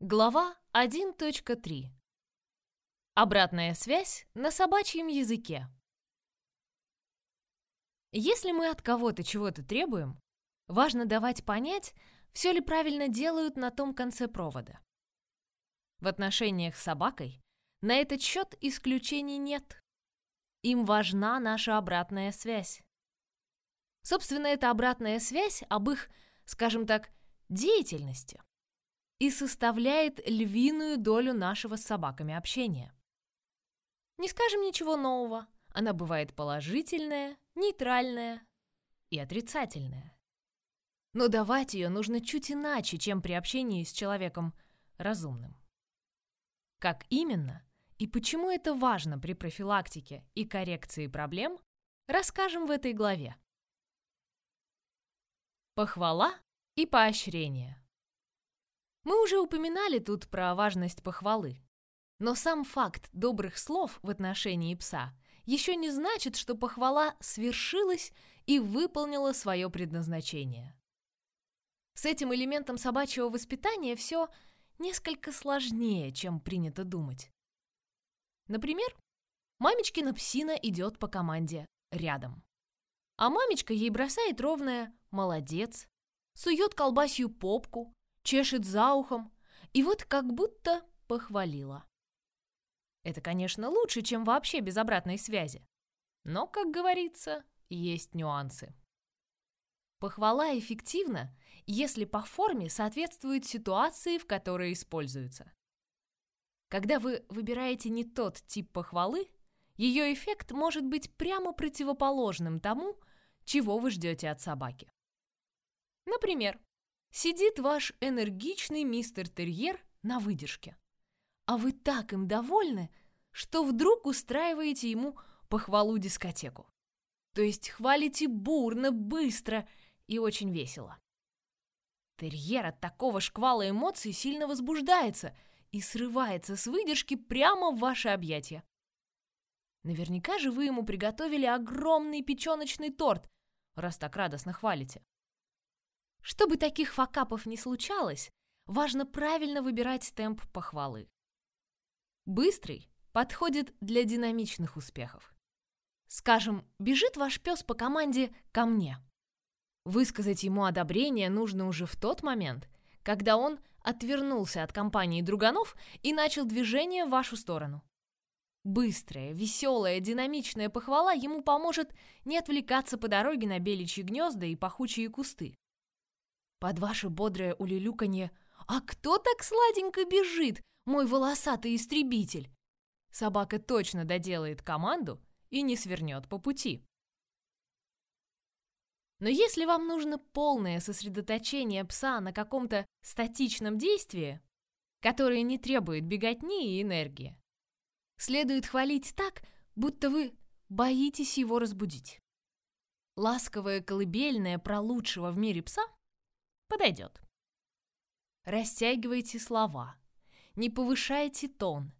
Глава 1.3. Обратная связь на собачьем языке. Если мы от кого-то чего-то требуем, важно давать понять, все ли правильно делают на том конце провода. В отношениях с собакой на этот счет исключений нет. Им важна наша обратная связь. Собственно, это обратная связь об их, скажем так, деятельности и составляет львиную долю нашего с собаками общения. Не скажем ничего нового, она бывает положительная, нейтральная и отрицательная. Но давать ее нужно чуть иначе, чем при общении с человеком разумным. Как именно и почему это важно при профилактике и коррекции проблем, расскажем в этой главе. Похвала и поощрение. Мы уже упоминали тут про важность похвалы. Но сам факт добрых слов в отношении пса еще не значит, что похвала свершилась и выполнила свое предназначение. С этим элементом собачьего воспитания все несколько сложнее, чем принято думать. Например, мамечкина псина идет по команде рядом. А мамечка ей бросает ровное «молодец», сует колбасью попку, чешет за ухом и вот как будто похвалила. Это, конечно, лучше, чем вообще без обратной связи. Но, как говорится, есть нюансы. Похвала эффективна, если по форме соответствует ситуации, в которой используется. Когда вы выбираете не тот тип похвалы, ее эффект может быть прямо противоположным тому, чего вы ждете от собаки. Например, Сидит ваш энергичный мистер-терьер на выдержке. А вы так им довольны, что вдруг устраиваете ему похвалу-дискотеку. То есть хвалите бурно, быстро и очень весело. Терьер от такого шквала эмоций сильно возбуждается и срывается с выдержки прямо в ваши объятия. Наверняка же вы ему приготовили огромный печеночный торт, раз так радостно хвалите. Чтобы таких факапов не случалось, важно правильно выбирать темп похвалы. Быстрый подходит для динамичных успехов. Скажем, бежит ваш пес по команде «ко мне». Высказать ему одобрение нужно уже в тот момент, когда он отвернулся от компании друганов и начал движение в вашу сторону. Быстрая, веселая, динамичная похвала ему поможет не отвлекаться по дороге на беличьи гнезда и пахучие кусты. Под ваше бодрое улюлюканье «А кто так сладенько бежит, мой волосатый истребитель?» Собака точно доделает команду и не свернет по пути. Но если вам нужно полное сосредоточение пса на каком-то статичном действии, которое не требует беготни и энергии, следует хвалить так, будто вы боитесь его разбудить. Ласковое колыбельное про лучшего в мире пса Подойдет. Растягивайте слова. Не повышайте тон.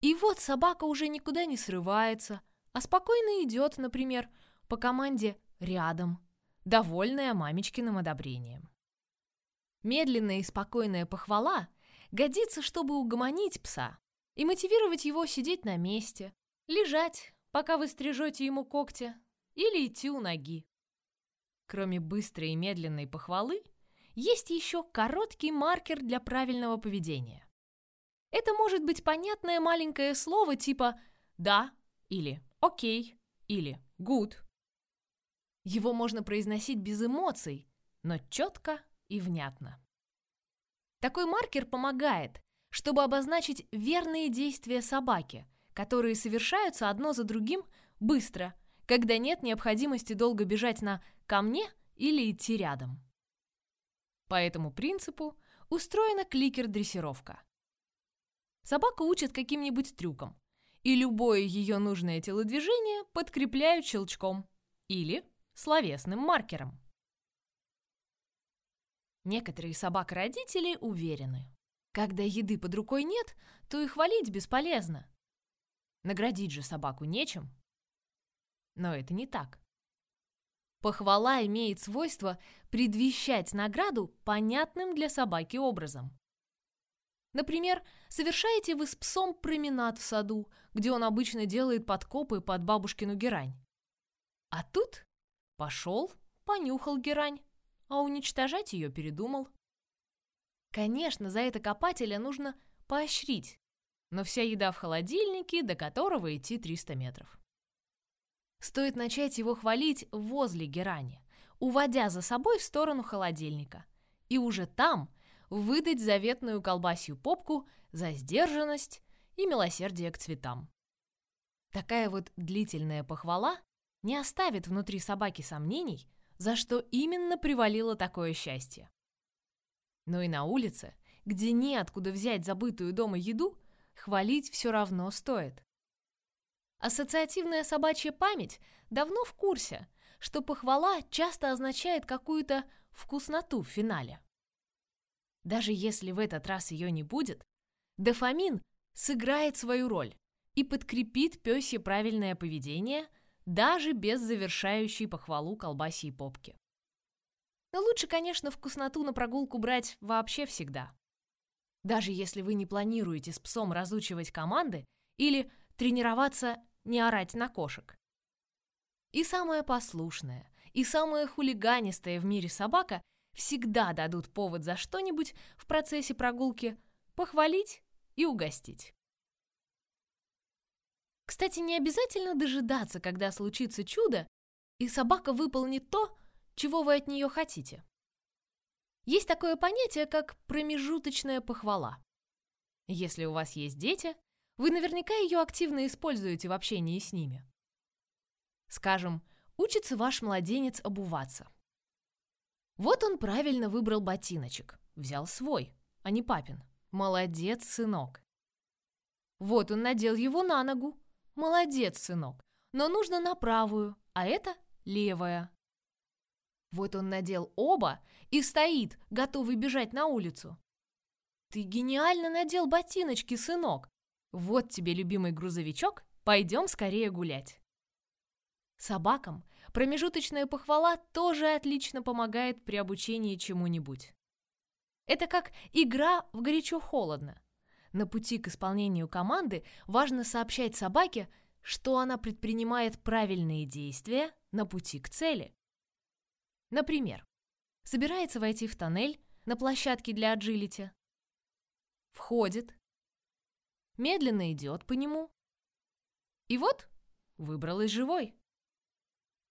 И вот собака уже никуда не срывается, а спокойно идет, например, по команде «рядом», довольная мамечкиным одобрением. Медленная и спокойная похвала годится, чтобы угомонить пса и мотивировать его сидеть на месте, лежать, пока вы стрижете ему когти, или идти у ноги. Кроме быстрой и медленной похвалы, есть еще короткий маркер для правильного поведения. Это может быть понятное маленькое слово типа «да» или «окей» или «good». Его можно произносить без эмоций, но четко и внятно. Такой маркер помогает, чтобы обозначить верные действия собаки, которые совершаются одно за другим быстро, когда нет необходимости долго бежать на «ко мне» или идти рядом. По этому принципу устроена кликер-дрессировка. Собака учат каким-нибудь трюком, и любое ее нужное телодвижение подкрепляют щелчком или словесным маркером. Некоторые собак-родители уверены, когда еды под рукой нет, то и хвалить бесполезно. Наградить же собаку нечем. Но это не так. Похвала имеет свойство предвещать награду понятным для собаки образом. Например, совершаете вы с псом променад в саду, где он обычно делает подкопы под бабушкину герань. А тут пошел, понюхал герань, а уничтожать ее передумал. Конечно, за это копателя нужно поощрить, но вся еда в холодильнике, до которого идти 300 метров. Стоит начать его хвалить возле герани, уводя за собой в сторону холодильника, и уже там выдать заветную колбасью попку за сдержанность и милосердие к цветам. Такая вот длительная похвала не оставит внутри собаки сомнений, за что именно привалило такое счастье. Но и на улице, где неоткуда взять забытую дома еду, хвалить все равно стоит. Ассоциативная собачья память давно в курсе, что похвала часто означает какую-то вкусноту в финале. Даже если в этот раз ее не будет, дофамин сыграет свою роль и подкрепит пёсье правильное поведение даже без завершающей похвалу колбасьей попки. Но лучше, конечно, вкусноту на прогулку брать вообще всегда. Даже если вы не планируете с псом разучивать команды или тренироваться не орать на кошек. И самая послушная, и самая хулиганистая в мире собака всегда дадут повод за что-нибудь в процессе прогулки похвалить и угостить. Кстати, не обязательно дожидаться, когда случится чудо, и собака выполнит то, чего вы от нее хотите. Есть такое понятие, как промежуточная похвала. Если у вас есть дети, вы наверняка ее активно используете в общении с ними. Скажем, учится ваш младенец обуваться. Вот он правильно выбрал ботиночек, взял свой, а не папин. Молодец, сынок. Вот он надел его на ногу. Молодец, сынок. Но нужно на правую, а это левая. Вот он надел оба и стоит, готовый бежать на улицу. Ты гениально надел ботиночки, сынок. Вот тебе любимый грузовичок, пойдем скорее гулять. Собакам промежуточная похвала тоже отлично помогает при обучении чему-нибудь. Это как игра в горячо-холодно. На пути к исполнению команды важно сообщать собаке, что она предпринимает правильные действия на пути к цели. Например, собирается войти в тоннель на площадке для аджилити, входит, медленно идет по нему. И вот выбралась живой.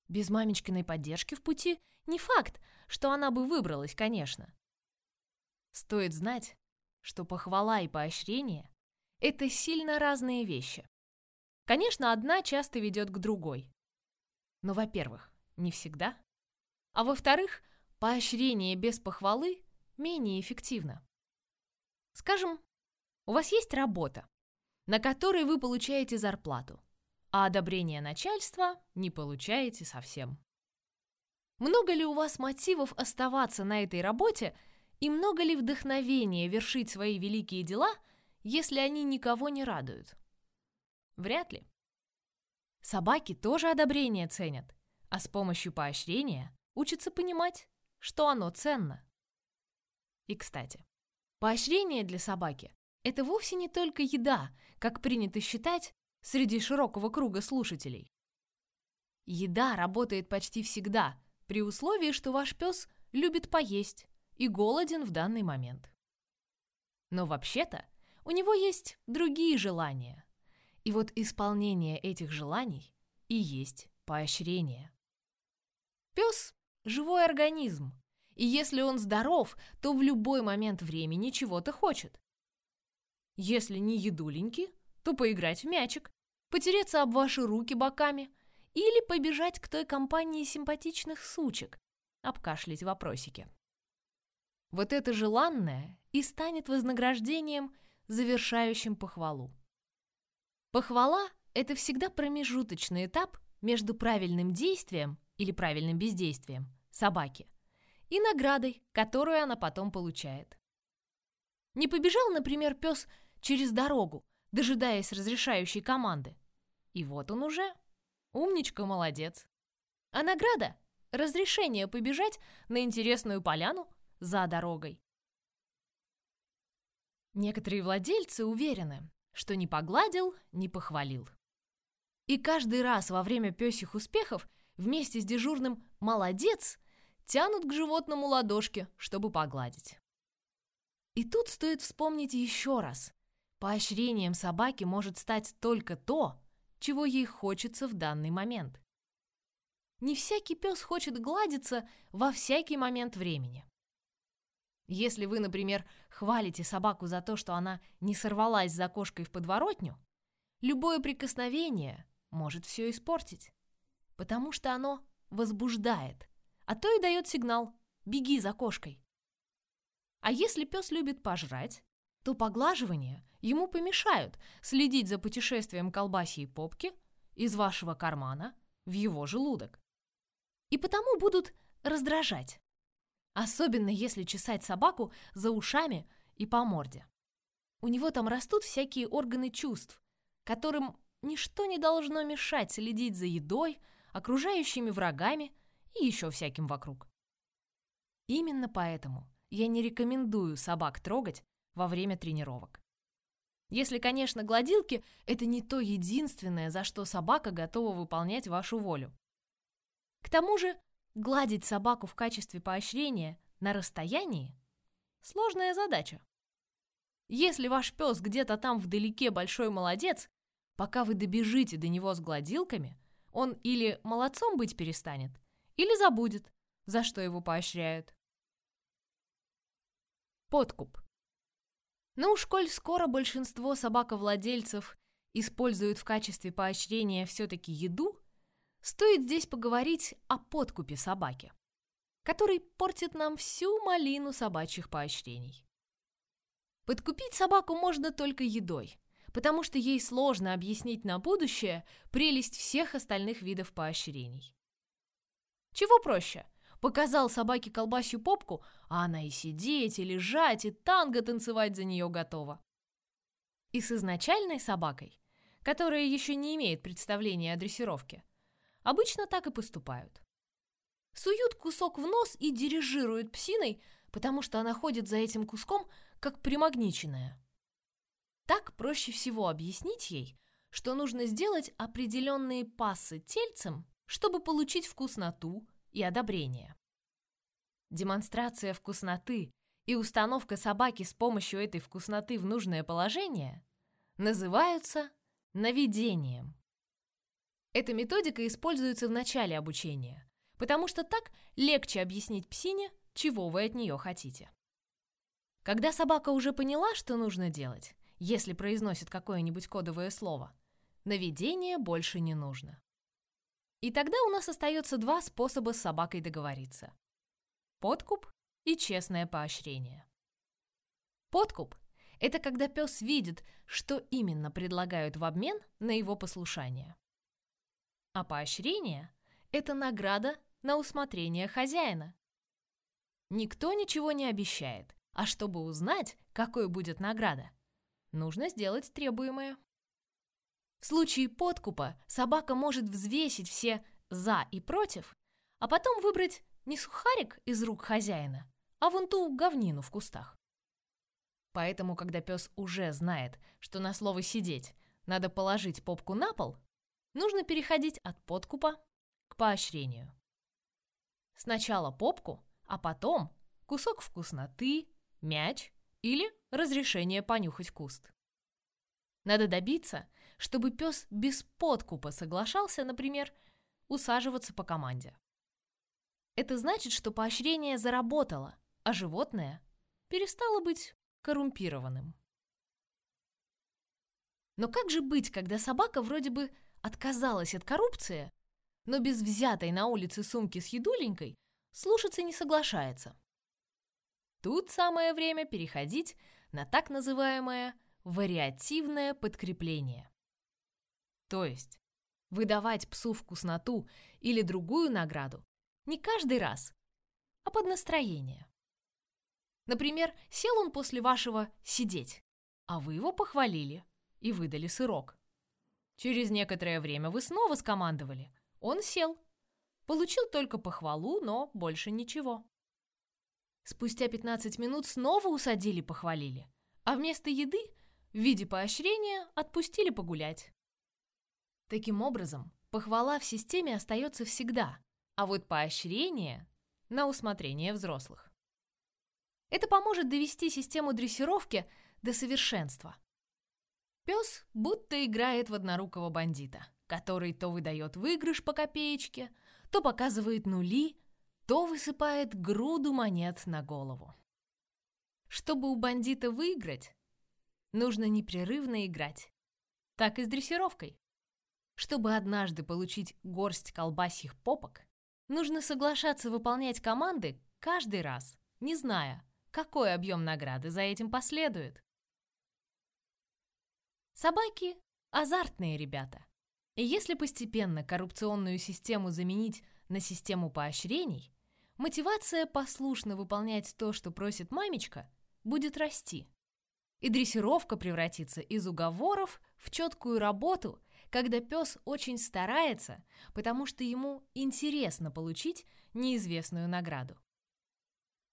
Без мамечкиной поддержки в пути не факт, что она бы выбралась, конечно. Стоит знать, что похвала и поощрение – это сильно разные вещи. Конечно, одна часто ведет к другой. Но, во-первых, не всегда. А во-вторых, поощрение без похвалы менее эффективно. Скажем, у вас есть работа, на которой вы получаете зарплату, а одобрение начальства не получаете совсем. Много ли у вас мотивов оставаться на этой работе и много ли вдохновения вершить свои великие дела, если они никого не радуют? Вряд ли. Собаки тоже одобрение ценят, а с помощью поощрения учатся понимать, что оно ценно. И, кстати, поощрение для собаки это вовсе не только еда, как принято считать среди широкого круга слушателей. Еда работает почти всегда, при условии, что ваш пес любит поесть и голоден в данный момент. Но вообще-то у него есть другие желания. И вот исполнение этих желаний и есть поощрение. Пес – живой организм, и если он здоров, то в любой момент времени чего-то хочет. Если не едуленьки, то поиграть в мячик, потереться об ваши руки боками или побежать к той компании симпатичных сучек, обкашлять вопросики. Вот это желанное и станет вознаграждением, завершающим похвалу. Похвала – это всегда промежуточный этап между правильным действием или правильным бездействием собаки и наградой, которую она потом получает. Не побежал, например, пес через дорогу, дожидаясь разрешающей команды. И вот он уже. Умничка, молодец. А награда — разрешение побежать на интересную поляну за дорогой. Некоторые владельцы уверены, что не погладил, не похвалил. И каждый раз во время пёсих успехов вместе с дежурным «молодец» тянут к животному ладошки, чтобы погладить. И тут стоит вспомнить еще раз. Поощрением собаки может стать только то, чего ей хочется в данный момент. Не всякий пес хочет гладиться во всякий момент времени. Если вы, например, хвалите собаку за то, что она не сорвалась за кошкой в подворотню, любое прикосновение может все испортить, потому что оно возбуждает, а то и дает сигнал «беги за кошкой». А если пес любит пожрать, то поглаживания ему помешают следить за путешествием колбасьей попки из вашего кармана в его желудок. И потому будут раздражать. Особенно если чесать собаку за ушами и по морде. У него там растут всякие органы чувств, которым ничто не должно мешать следить за едой, окружающими врагами и еще всяким вокруг. Именно поэтому я не рекомендую собак трогать во время тренировок. Если, конечно, гладилки – это не то единственное, за что собака готова выполнять вашу волю. К тому же Гладить собаку в качестве поощрения на расстоянии – сложная задача. Если ваш пес где-то там вдалеке большой молодец, пока вы добежите до него с гладилками, он или молодцом быть перестанет, или забудет, за что его поощряют. Подкуп. Ну уж коль скоро большинство собаковладельцев используют в качестве поощрения все-таки еду, Стоит здесь поговорить о подкупе собаки, который портит нам всю малину собачьих поощрений. Подкупить собаку можно только едой, потому что ей сложно объяснить на будущее прелесть всех остальных видов поощрений. Чего проще? Показал собаке колбасью попку, а она и сидеть, и лежать, и танго танцевать за нее готова. И с изначальной собакой, которая еще не имеет представления о дрессировке, Обычно так и поступают. Суют кусок в нос и дирижируют псиной, потому что она ходит за этим куском, как примагниченная. Так проще всего объяснить ей, что нужно сделать определенные пассы тельцем, чтобы получить вкусноту и одобрение. Демонстрация вкусноты и установка собаки с помощью этой вкусноты в нужное положение называются наведением. Эта методика используется в начале обучения, потому что так легче объяснить псине, чего вы от нее хотите. Когда собака уже поняла, что нужно делать, если произносит какое-нибудь кодовое слово, наведение больше не нужно. И тогда у нас остается два способа с собакой договориться. Подкуп и честное поощрение. Подкуп – это когда пес видит, что именно предлагают в обмен на его послушание. А поощрение – это награда на усмотрение хозяина. Никто ничего не обещает, а чтобы узнать, какой будет награда, нужно сделать требуемое. В случае подкупа собака может взвесить все «за» и «против», а потом выбрать не сухарик из рук хозяина, а вон ту говнину в кустах. Поэтому, когда пес уже знает, что на слово «сидеть» надо положить попку на пол, нужно переходить от подкупа к поощрению. Сначала попку, а потом кусок вкусноты, мяч или разрешение понюхать куст. Надо добиться, чтобы пес без подкупа соглашался, например, усаживаться по команде. Это значит, что поощрение заработало, а животное перестало быть коррумпированным. Но как же быть, когда собака вроде бы отказалась от коррупции, но без взятой на улице сумки с едуленькой слушаться не соглашается. Тут самое время переходить на так называемое вариативное подкрепление. То есть выдавать псу вкусноту или другую награду не каждый раз, а под настроение. Например, сел он после вашего «сидеть», а вы его похвалили и выдали сырок. Через некоторое время вы снова скомандовали. Он сел. Получил только похвалу, но больше ничего. Спустя 15 минут снова усадили, похвалили. а вместо еды в виде поощрения отпустили погулять. Таким образом, похвала в системе остается всегда, а вот поощрение – на усмотрение взрослых. Это поможет довести систему дрессировки до совершенства. Пес будто играет в однорукого бандита, который то выдает выигрыш по копеечке, то показывает нули, то высыпает груду монет на голову. Чтобы у бандита выиграть, нужно непрерывно играть. Так и с дрессировкой. Чтобы однажды получить горсть колбасьих попок, нужно соглашаться выполнять команды каждый раз, не зная, какой объем награды за этим последует. Собаки – азартные ребята. И если постепенно коррупционную систему заменить на систему поощрений, мотивация послушно выполнять то, что просит мамечка, будет расти. И дрессировка превратится из уговоров в четкую работу, когда пес очень старается, потому что ему интересно получить неизвестную награду.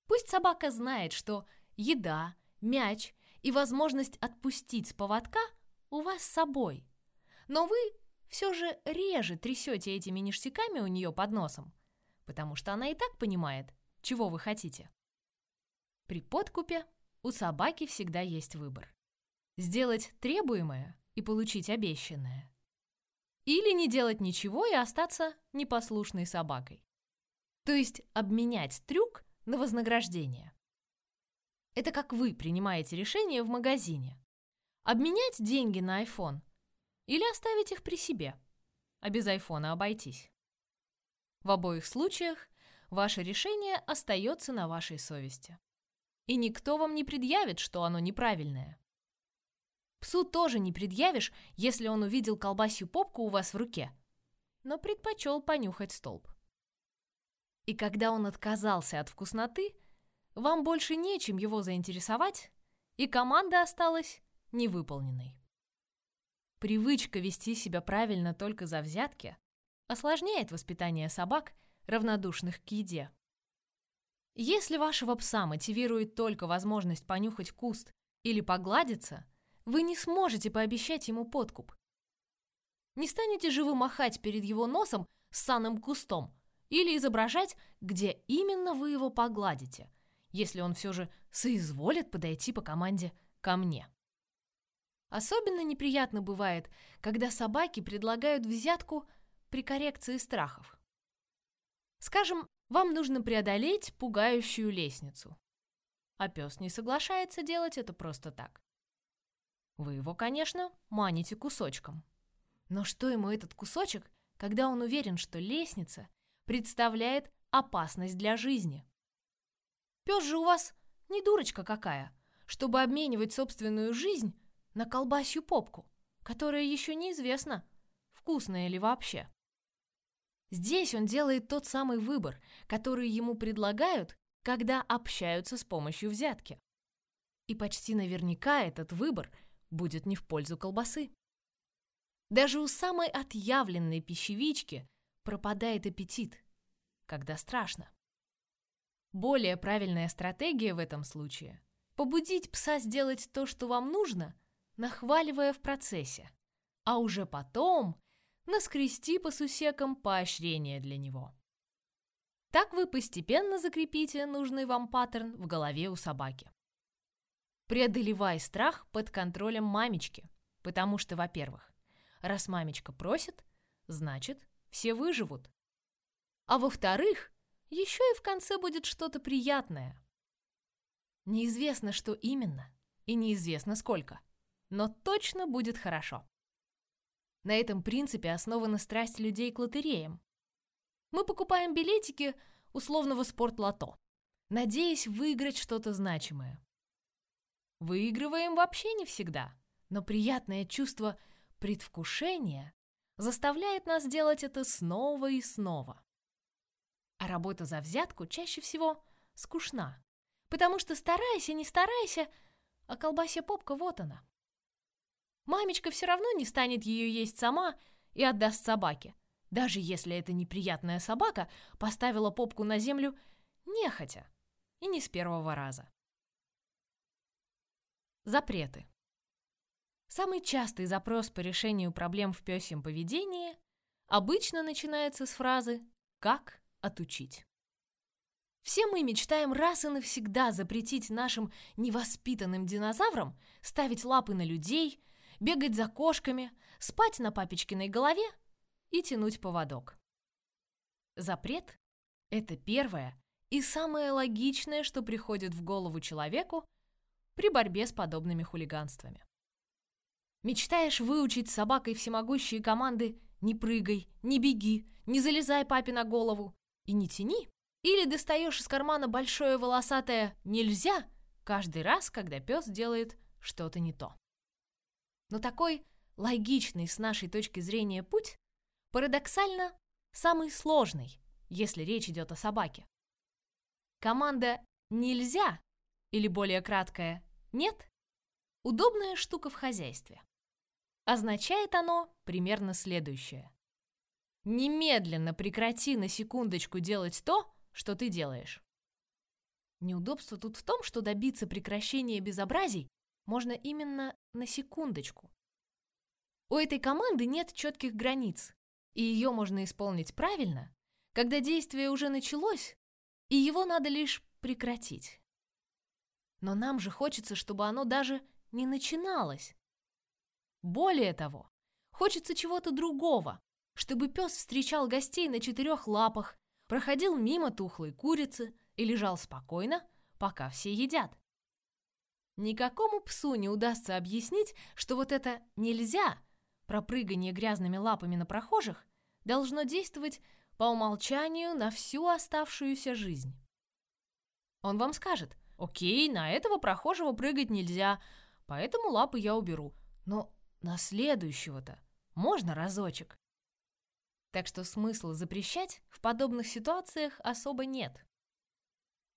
Пусть собака знает, что еда, мяч и возможность отпустить с поводка у вас с собой, но вы все же реже трясете этими ништяками у нее под носом, потому что она и так понимает, чего вы хотите. При подкупе у собаки всегда есть выбор. Сделать требуемое и получить обещанное. Или не делать ничего и остаться непослушной собакой. То есть обменять трюк на вознаграждение. Это как вы принимаете решение в магазине. Обменять деньги на iPhone или оставить их при себе, а без айфона обойтись. В обоих случаях ваше решение остается на вашей совести. И никто вам не предъявит, что оно неправильное. Псу тоже не предъявишь, если он увидел колбасью попку у вас в руке, но предпочел понюхать столб. И когда он отказался от вкусноты, вам больше нечем его заинтересовать, и команда осталась невыполненной. Привычка вести себя правильно только за взятки осложняет воспитание собак, равнодушных к еде. Если вашего пса мотивирует только возможность понюхать куст или погладиться, вы не сможете пообещать ему подкуп. Не станете же вы махать перед его носом с санным кустом или изображать, где именно вы его погладите, если он все же соизволит подойти по команде ко мне. Особенно неприятно бывает, когда собаки предлагают взятку при коррекции страхов. Скажем, вам нужно преодолеть пугающую лестницу. А пес не соглашается делать это просто так. Вы его, конечно, маните кусочком. Но что ему этот кусочек, когда он уверен, что лестница представляет опасность для жизни? Пес же у вас не дурочка какая, чтобы обменивать собственную жизнь на колбасью попку, которая еще неизвестно, вкусная ли вообще. Здесь он делает тот самый выбор, который ему предлагают, когда общаются с помощью взятки. И почти наверняка этот выбор будет не в пользу колбасы. Даже у самой отъявленной пищевички пропадает аппетит, когда страшно. Более правильная стратегия в этом случае – побудить пса сделать то, что вам нужно – нахваливая в процессе, а уже потом наскрести по сусекам поощрение для него. Так вы постепенно закрепите нужный вам паттерн в голове у собаки. Преодолевай страх под контролем мамечки, потому что, во-первых, раз мамечка просит, значит, все выживут. А во-вторых, еще и в конце будет что-то приятное. Неизвестно, что именно, и неизвестно сколько но точно будет хорошо. На этом принципе основана страсть людей к лотереям. Мы покупаем билетики условного спортлото, надеясь выиграть что-то значимое. Выигрываем вообще не всегда, но приятное чувство предвкушения заставляет нас делать это снова и снова. А работа за взятку чаще всего скучна, потому что старайся, не старайся, а колбасья попка вот она. Мамечка все равно не станет ее есть сама и отдаст собаке. Даже если эта неприятная собака поставила попку на землю нехотя и не с первого раза. Запреты. Самый частый запрос по решению проблем в пёсьем поведении обычно начинается с фразы «как отучить?». Все мы мечтаем раз и навсегда запретить нашим невоспитанным динозаврам ставить лапы на людей, бегать за кошками, спать на папечкиной голове и тянуть поводок. Запрет – это первое и самое логичное, что приходит в голову человеку при борьбе с подобными хулиганствами. Мечтаешь выучить собакой всемогущие команды «не прыгай», «не беги», «не залезай папе на голову» и «не тяни»? Или достаешь из кармана большое волосатое «нельзя» каждый раз, когда пес делает что-то не то. Но такой логичный с нашей точки зрения путь парадоксально самый сложный, если речь идет о собаке. Команда «нельзя» или более краткая «нет» – удобная штука в хозяйстве. Означает оно примерно следующее. Немедленно прекрати на секундочку делать то, что ты делаешь. Неудобство тут в том, что добиться прекращения безобразий можно именно на секундочку. У этой команды нет четких границ, и ее можно исполнить правильно, когда действие уже началось, и его надо лишь прекратить. Но нам же хочется, чтобы оно даже не начиналось. Более того, хочется чего-то другого, чтобы пес встречал гостей на четырех лапах, проходил мимо тухлой курицы и лежал спокойно, пока все едят. Никакому псу не удастся объяснить, что вот это «нельзя» пропрыгание грязными лапами на прохожих должно действовать по умолчанию на всю оставшуюся жизнь. Он вам скажет, окей, на этого прохожего прыгать нельзя, поэтому лапы я уберу, но на следующего-то можно разочек. Так что смысла запрещать в подобных ситуациях особо нет.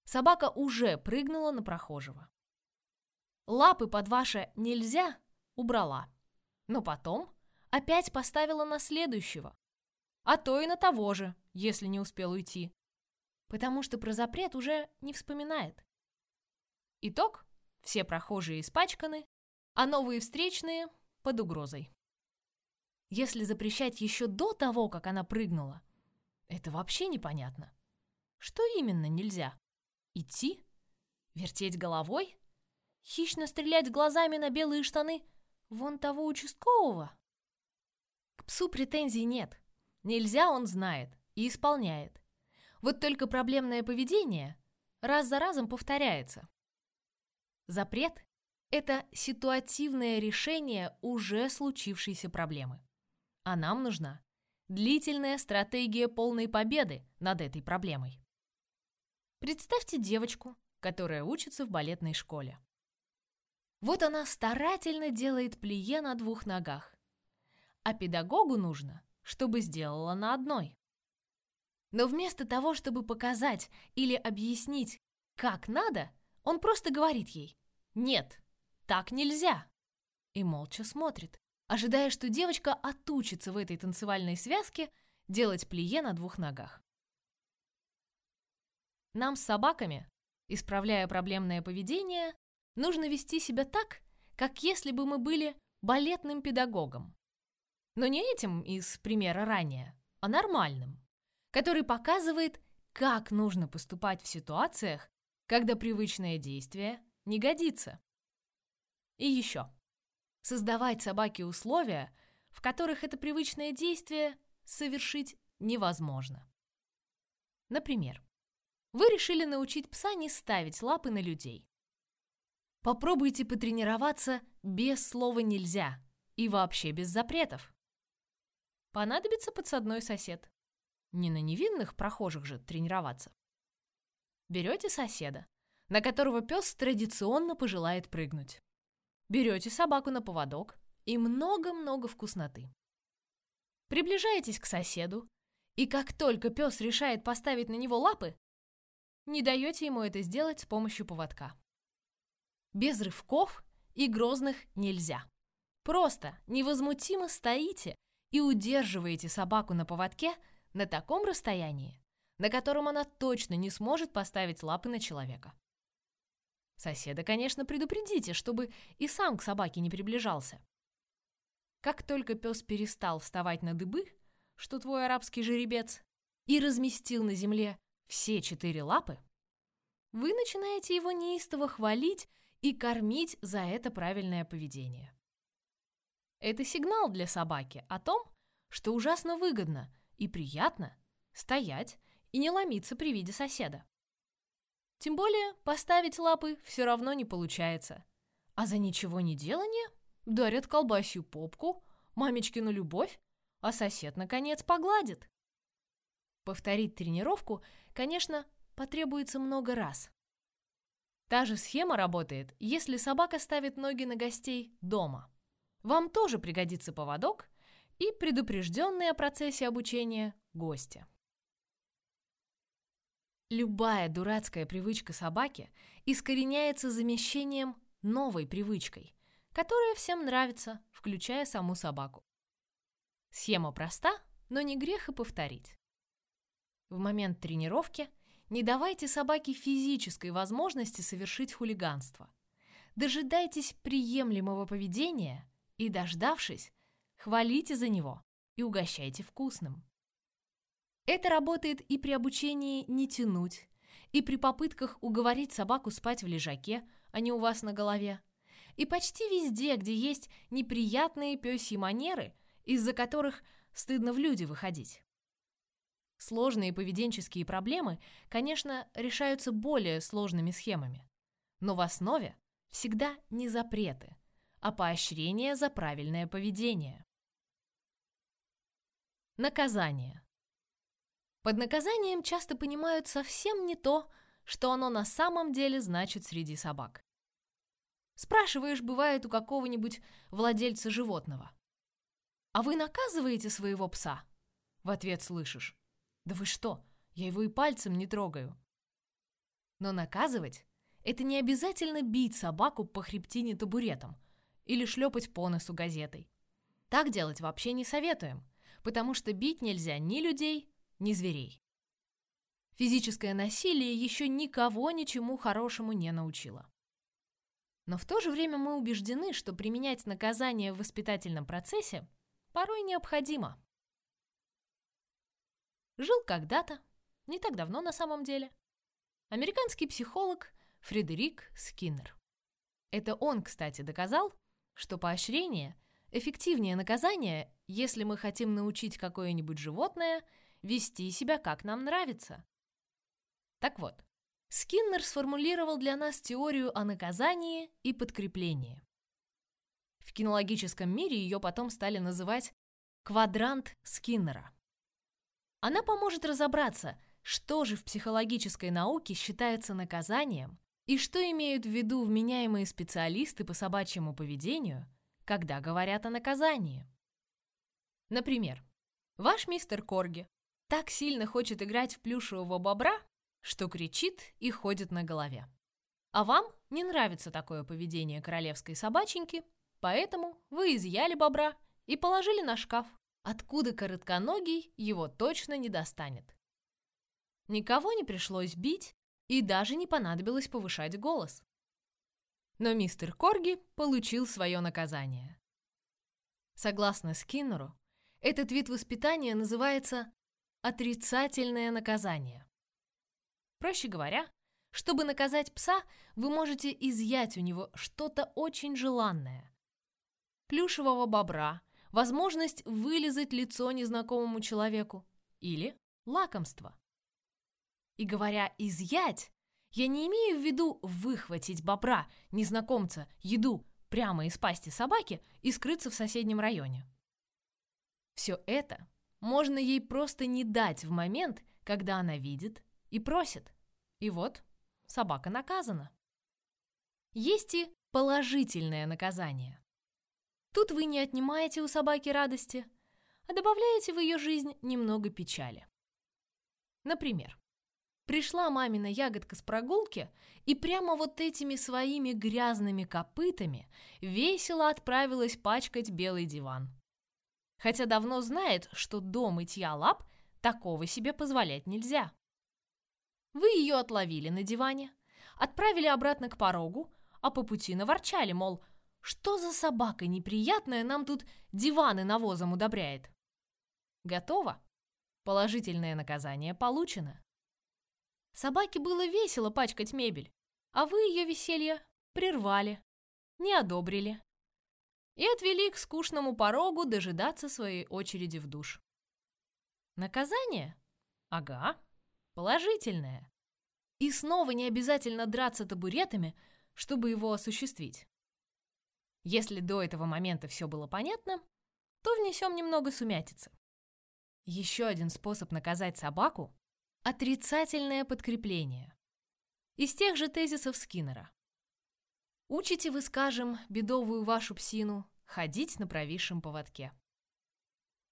Собака уже прыгнула на прохожего. Лапы под ваше «нельзя» убрала, но потом опять поставила на следующего, а то и на того же, если не успел уйти, потому что про запрет уже не вспоминает. Итог – все прохожие испачканы, а новые встречные – под угрозой. Если запрещать еще до того, как она прыгнула, это вообще непонятно. Что именно нельзя? Идти? Вертеть головой? Хищно стрелять глазами на белые штаны вон того участкового? К псу претензий нет. Нельзя, он знает и исполняет. Вот только проблемное поведение раз за разом повторяется. Запрет – это ситуативное решение уже случившейся проблемы. А нам нужна длительная стратегия полной победы над этой проблемой. Представьте девочку, которая учится в балетной школе. Вот она старательно делает плие на двух ногах, а педагогу нужно, чтобы сделала на одной. Но вместо того, чтобы показать или объяснить, как надо, он просто говорит ей «Нет, так нельзя!» и молча смотрит, ожидая, что девочка отучится в этой танцевальной связке делать плие на двух ногах. Нам с собаками, исправляя проблемное поведение, нужно вести себя так, как если бы мы были балетным педагогом. Но не этим из примера ранее, а нормальным, который показывает, как нужно поступать в ситуациях, когда привычное действие не годится. И еще. Создавать собаке условия, в которых это привычное действие совершить невозможно. Например, вы решили научить пса не ставить лапы на людей. Попробуйте потренироваться без слова «нельзя» и вообще без запретов. Понадобится подсадной сосед. Не на невинных прохожих же тренироваться. Берете соседа, на которого пес традиционно пожелает прыгнуть. Берете собаку на поводок и много-много вкусноты. Приближаетесь к соседу, и как только пес решает поставить на него лапы, не даете ему это сделать с помощью поводка. Без рывков и грозных нельзя. Просто невозмутимо стоите и удерживаете собаку на поводке на таком расстоянии, на котором она точно не сможет поставить лапы на человека. Соседа, конечно, предупредите, чтобы и сам к собаке не приближался. Как только пес перестал вставать на дыбы, что твой арабский жеребец, и разместил на земле все четыре лапы, вы начинаете его неистово хвалить и кормить за это правильное поведение. Это сигнал для собаки о том, что ужасно выгодно и приятно стоять и не ломиться при виде соседа. Тем более поставить лапы все равно не получается. А за ничего не делание дарят колбасью попку, мамечкину любовь, а сосед, наконец, погладит. Повторить тренировку, конечно, потребуется много раз. Та же схема работает, если собака ставит ноги на гостей дома. Вам тоже пригодится поводок и предупрежденный о процессе обучения гостя. Любая дурацкая привычка собаки искореняется замещением новой привычкой, которая всем нравится, включая саму собаку. Схема проста, но не грех и повторить. В момент тренировки не давайте собаке физической возможности совершить хулиганство. Дожидайтесь приемлемого поведения и, дождавшись, хвалите за него и угощайте вкусным. Это работает и при обучении не тянуть, и при попытках уговорить собаку спать в лежаке, а не у вас на голове, и почти везде, где есть неприятные пёсьи манеры, из-за которых стыдно в люди выходить. Сложные поведенческие проблемы, конечно, решаются более сложными схемами. Но в основе всегда не запреты, а поощрение за правильное поведение. Наказание. Под наказанием часто понимают совсем не то, что оно на самом деле значит среди собак. Спрашиваешь, бывает, у какого-нибудь владельца животного. «А вы наказываете своего пса?» В ответ слышишь. Да вы что, я его и пальцем не трогаю. Но наказывать – это не обязательно бить собаку по хребтине табуретом или шлепать по носу газетой. Так делать вообще не советуем, потому что бить нельзя ни людей, ни зверей. Физическое насилие еще никого ничему хорошему не научило. Но в то же время мы убеждены, что применять наказание в воспитательном процессе порой необходимо. Жил когда-то, не так давно на самом деле, американский психолог Фредерик Скиннер. Это он, кстати, доказал, что поощрение эффективнее наказания, если мы хотим научить какое-нибудь животное вести себя как нам нравится. Так вот, Скиннер сформулировал для нас теорию о наказании и подкреплении. В кинологическом мире ее потом стали называть «квадрант Скиннера». Она поможет разобраться, что же в психологической науке считается наказанием и что имеют в виду вменяемые специалисты по собачьему поведению, когда говорят о наказании. Например, ваш мистер Корги так сильно хочет играть в плюшевого бобра, что кричит и ходит на голове. А вам не нравится такое поведение королевской собаченьки, поэтому вы изъяли бобра и положили на шкаф откуда коротконогий его точно не достанет. Никого не пришлось бить и даже не понадобилось повышать голос. Но мистер Корги получил свое наказание. Согласно Скиннеру, этот вид воспитания называется отрицательное наказание. Проще говоря, чтобы наказать пса, вы можете изъять у него что-то очень желанное. Плюшевого бобра, возможность вылизать лицо незнакомому человеку или лакомство. И говоря «изъять», я не имею в виду выхватить бобра, незнакомца, еду прямо из пасти собаки и скрыться в соседнем районе. Все это можно ей просто не дать в момент, когда она видит и просит. И вот собака наказана. Есть и положительное наказание. Тут вы не отнимаете у собаки радости, а добавляете в ее жизнь немного печали. Например, пришла мамина ягодка с прогулки и прямо вот этими своими грязными копытами весело отправилась пачкать белый диван. Хотя давно знает, что до мытья лап такого себе позволять нельзя. Вы ее отловили на диване, отправили обратно к порогу, а по пути наворчали, мол, что за собака неприятная нам тут диваны навозом удобряет. Готово. Положительное наказание получено. Собаке было весело пачкать мебель, а вы ее веселье прервали, не одобрили и отвели к скучному порогу дожидаться своей очереди в душ. Наказание? Ага, положительное. И снова не обязательно драться табуретами, чтобы его осуществить. Если до этого момента все было понятно, то внесем немного сумятицы. Еще один способ наказать собаку – отрицательное подкрепление. Из тех же тезисов Скиннера. Учите вы, скажем, бедовую вашу псину ходить на провисшем поводке.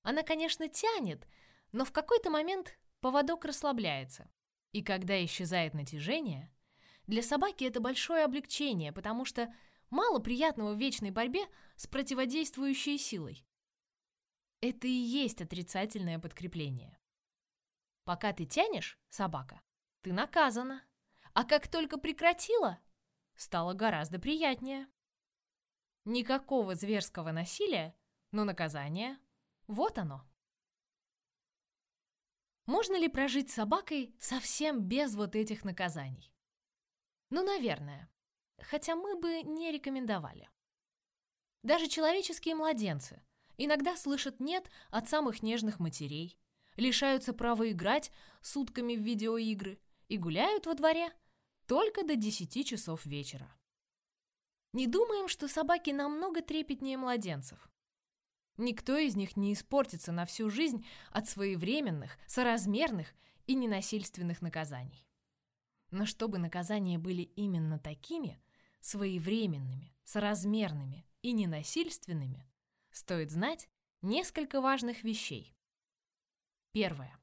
Она, конечно, тянет, но в какой-то момент поводок расслабляется. И когда исчезает натяжение, для собаки это большое облегчение, потому что мало приятного в вечной борьбе с противодействующей силой. Это и есть отрицательное подкрепление. Пока ты тянешь, собака, ты наказана. А как только прекратила, стало гораздо приятнее. Никакого зверского насилия, но наказание – вот оно. Можно ли прожить собакой совсем без вот этих наказаний? Ну, наверное. Хотя мы бы не рекомендовали. Даже человеческие младенцы иногда слышат «нет» от самых нежных матерей, лишаются права играть сутками в видеоигры и гуляют во дворе только до 10 часов вечера. Не думаем, что собаки намного трепетнее младенцев. Никто из них не испортится на всю жизнь от своевременных, соразмерных и ненасильственных наказаний. Но чтобы наказания были именно такими, своевременными, соразмерными и ненасильственными, стоит знать несколько важных вещей. Первое.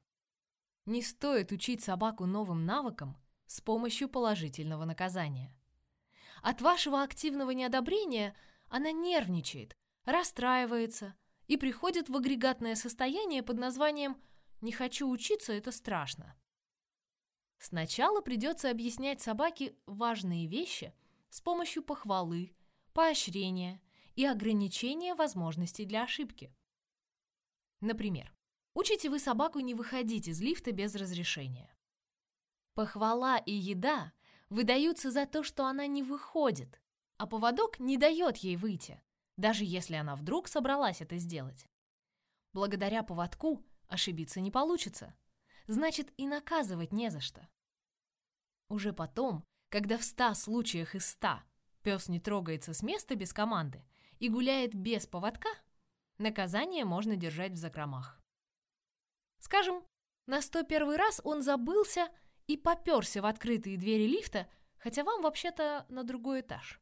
Не стоит учить собаку новым навыкам с помощью положительного наказания. От вашего активного неодобрения она нервничает, расстраивается и приходит в агрегатное состояние под названием «не хочу учиться, это страшно». Сначала придется объяснять собаке важные вещи с помощью похвалы, поощрения и ограничения возможностей для ошибки. Например, учите вы собаку не выходить из лифта без разрешения. Похвала и еда выдаются за то, что она не выходит, а поводок не дает ей выйти, даже если она вдруг собралась это сделать. Благодаря поводку ошибиться не получится значит и наказывать не за что. Уже потом, когда в ста случаях из ста пес не трогается с места без команды и гуляет без поводка, наказание можно держать в закромах. Скажем, на 101 раз он забылся и поперся в открытые двери лифта, хотя вам вообще-то на другой этаж.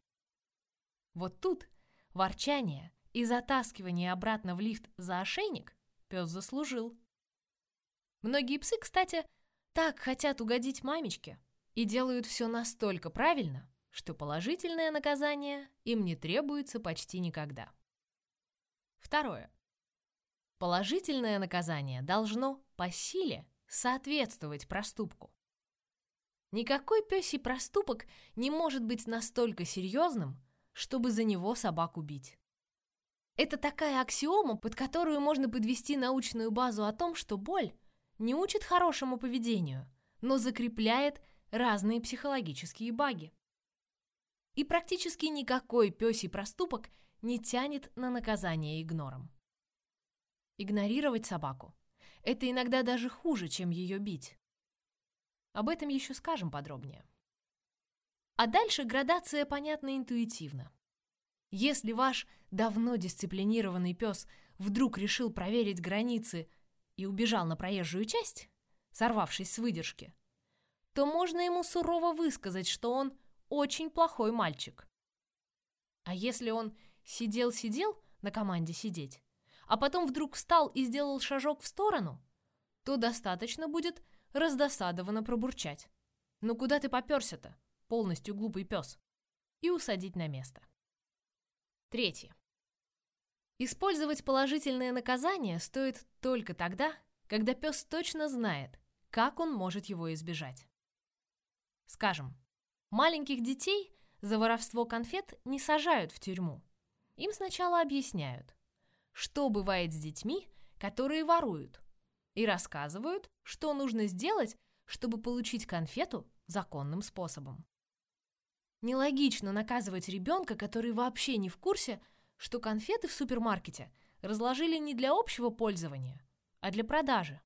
Вот тут ворчание и затаскивание обратно в лифт за ошейник пес заслужил. Многие псы, кстати, так хотят угодить мамечке и делают все настолько правильно, что положительное наказание им не требуется почти никогда. Второе. Положительное наказание должно по силе соответствовать проступку. Никакой пёсий проступок не может быть настолько серьезным, чтобы за него собаку бить. Это такая аксиома, под которую можно подвести научную базу о том, что боль не учит хорошему поведению, но закрепляет разные психологические баги. И практически никакой пёсий проступок не тянет на наказание игнором. Игнорировать собаку – это иногда даже хуже, чем ее бить. Об этом еще скажем подробнее. А дальше градация понятна интуитивно. Если ваш давно дисциплинированный пес вдруг решил проверить границы и убежал на проезжую часть, сорвавшись с выдержки, то можно ему сурово высказать, что он очень плохой мальчик. А если он сидел-сидел на команде сидеть, а потом вдруг встал и сделал шажок в сторону, то достаточно будет раздосадованно пробурчать. «Ну куда ты попёрся-то, полностью глупый пес?» и усадить на место. Третье. Использовать положительное наказание стоит только тогда, когда пес точно знает, как он может его избежать. Скажем, Маленьких детей за воровство конфет не сажают в тюрьму. Им сначала объясняют, что бывает с детьми, которые воруют, и рассказывают, что нужно сделать, чтобы получить конфету законным способом. Нелогично наказывать ребенка, который вообще не в курсе, что конфеты в супермаркете разложили не для общего пользования, а для продажи.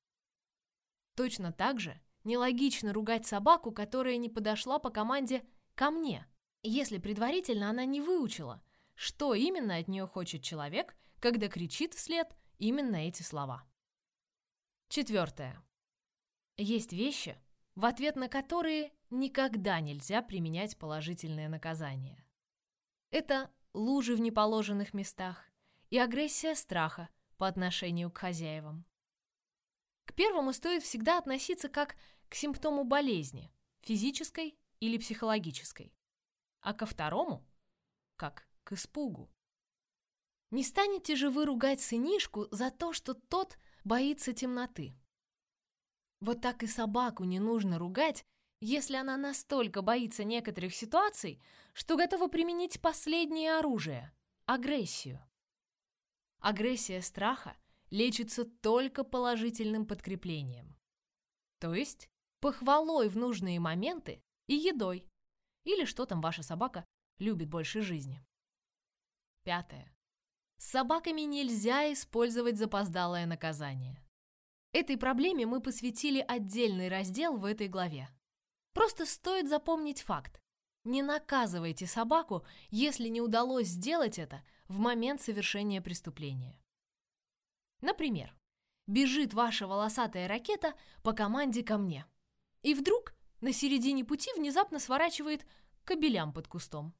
Точно так же нелогично ругать собаку, которая не подошла по команде «ко мне», если предварительно она не выучила, что именно от нее хочет человек, когда кричит вслед именно эти слова. Четвертое. Есть вещи, в ответ на которые никогда нельзя применять положительное наказание. Это лужи в неположенных местах и агрессия страха по отношению к хозяевам. К первому стоит всегда относиться как к симптому болезни, физической или психологической, а ко второму – как к испугу. Не станете же вы ругать сынишку за то, что тот боится темноты? Вот так и собаку не нужно ругать, если она настолько боится некоторых ситуаций, что готова применить последнее оружие – агрессию. Агрессия страха лечится только положительным подкреплением. То есть похвалой в нужные моменты и едой. Или что там ваша собака любит больше жизни. Пятое. С собаками нельзя использовать запоздалое наказание. Этой проблеме мы посвятили отдельный раздел в этой главе. Просто стоит запомнить факт. Не наказывайте собаку, если не удалось сделать это в момент совершения преступления. Например, бежит ваша волосатая ракета по команде ко мне. И вдруг на середине пути внезапно сворачивает кобелям под кустом.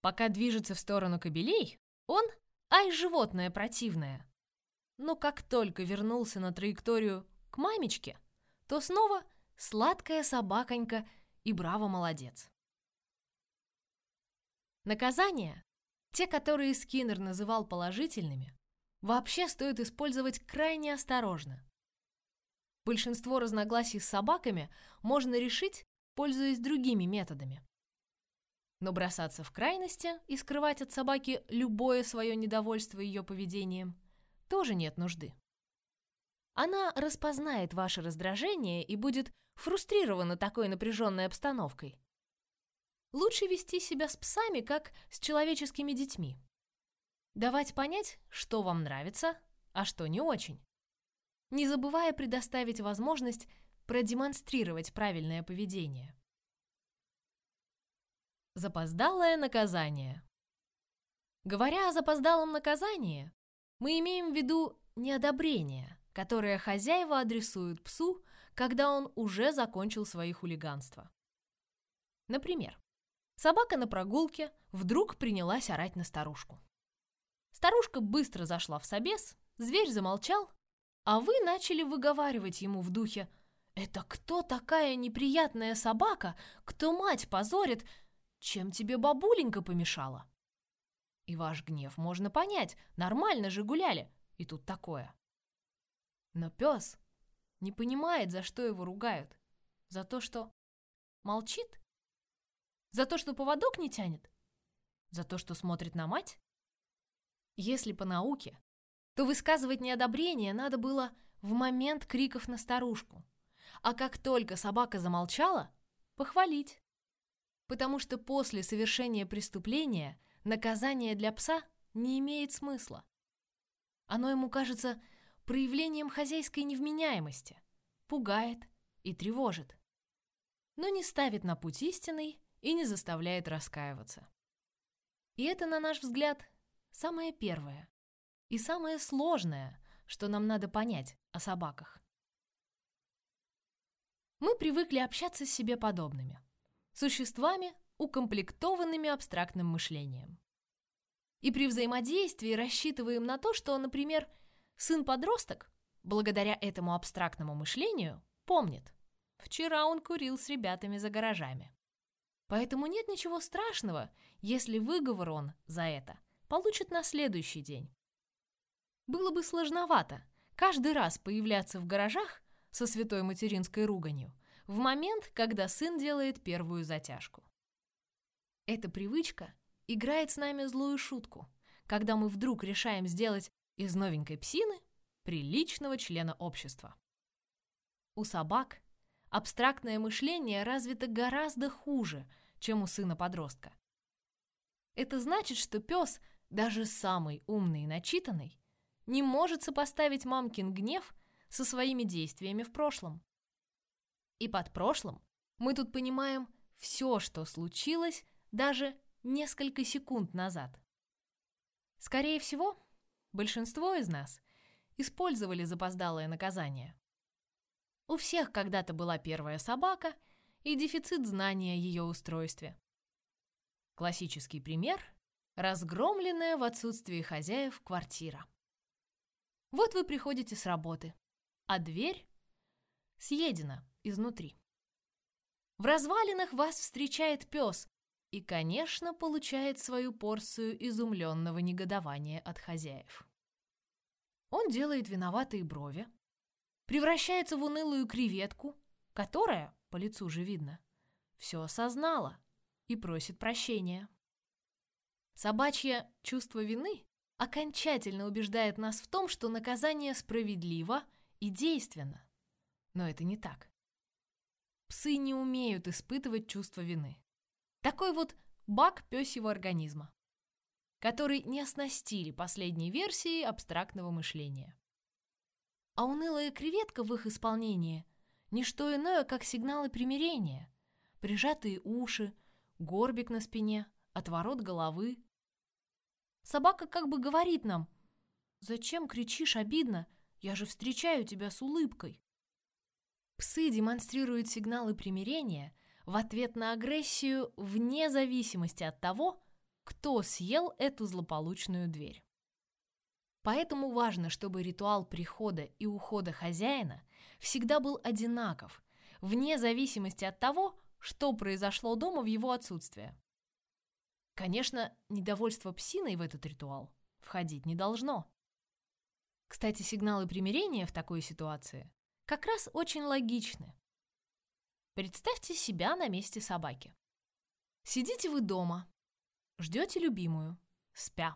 Пока движется в сторону кобелей, он, ай, животное противное, но как только вернулся на траекторию к мамечке, то снова сладкая собаконька и браво молодец. Наказания, те, которые Скиннер называл положительными, вообще стоит использовать крайне осторожно. Большинство разногласий с собаками можно решить, пользуясь другими методами. Но бросаться в крайности и скрывать от собаки любое свое недовольство ее поведением тоже нет нужды. Она распознает ваше раздражение и будет фрустрирована такой напряженной обстановкой. Лучше вести себя с псами, как с человеческими детьми. Давать понять, что вам нравится, а что не очень. Не забывая предоставить возможность продемонстрировать правильное поведение. Запоздалое наказание. Говоря о запоздалом наказании, мы имеем в виду неодобрение, которое хозяева адресуют псу, когда он уже закончил свои хулиганства. Например, собака на прогулке вдруг принялась орать на старушку. Старушка быстро зашла в собес, зверь замолчал, а вы начали выговаривать ему в духе «Это кто такая неприятная собака, кто мать позорит? Чем тебе бабуленька помешала?» И ваш гнев можно понять, нормально же гуляли, и тут такое. Но пес не понимает, за что его ругают. За то, что молчит? За то, что поводок не тянет? За то, что смотрит на мать? Если по науке, то высказывать неодобрение надо было в момент криков на старушку. А как только собака замолчала, похвалить. Потому что после совершения преступления – наказание для пса не имеет смысла. Оно ему кажется проявлением хозяйской невменяемости, пугает и тревожит, но не ставит на путь истинный и не заставляет раскаиваться. И это, на наш взгляд, самое первое и самое сложное, что нам надо понять о собаках. Мы привыкли общаться с себе подобными, существами, укомплектованными абстрактным мышлением. И при взаимодействии рассчитываем на то, что, например, сын-подросток, благодаря этому абстрактному мышлению, помнит, вчера он курил с ребятами за гаражами. Поэтому нет ничего страшного, если выговор он за это получит на следующий день. Было бы сложновато каждый раз появляться в гаражах со святой материнской руганью, в момент, когда сын делает первую затяжку. Эта привычка играет с нами злую шутку, когда мы вдруг решаем сделать из новенькой псины приличного члена общества. У собак абстрактное мышление развито гораздо хуже, чем у сына-подростка. Это значит, что пес, даже самый умный и начитанный, не может сопоставить мамкин гнев со своими действиями в прошлом. И под прошлым мы тут понимаем все, что случилось даже несколько секунд назад. Скорее всего, большинство из нас использовали запоздалое наказание. У всех когда-то была первая собака и дефицит знания о ее устройстве. Классический пример – разгромленная в отсутствии хозяев квартира. Вот вы приходите с работы, а дверь съедена изнутри. В развалинах вас встречает пес и, конечно, получает свою порцию изумленного негодования от хозяев. Он делает виноватые брови, превращается в унылую креветку, которая, по лицу же видно, все осознала и просит прощения. Собачье чувство вины окончательно убеждает нас в том, что наказание справедливо и действенно. Но это не так. Псы не умеют испытывать чувство вины. Такой вот баг пёсьего организма, который не оснастили последней версией абстрактного мышления. А унылая креветка в их исполнении – не что иное, как сигналы примирения, прижатые уши, горбик на спине, отворот головы. Собака как бы говорит нам «Зачем кричишь обидно? Я же встречаю тебя с улыбкой». Псы демонстрируют сигналы примирения в ответ на агрессию вне зависимости от того, кто съел эту злополучную дверь. Поэтому важно, чтобы ритуал прихода и ухода хозяина всегда был одинаков, вне зависимости от того, что произошло дома в его отсутствие. Конечно, недовольство псиной в этот ритуал входить не должно. Кстати, сигналы примирения в такой ситуации как раз очень логичны. Представьте себя на месте собаки. Сидите вы дома, ждете любимую, спя.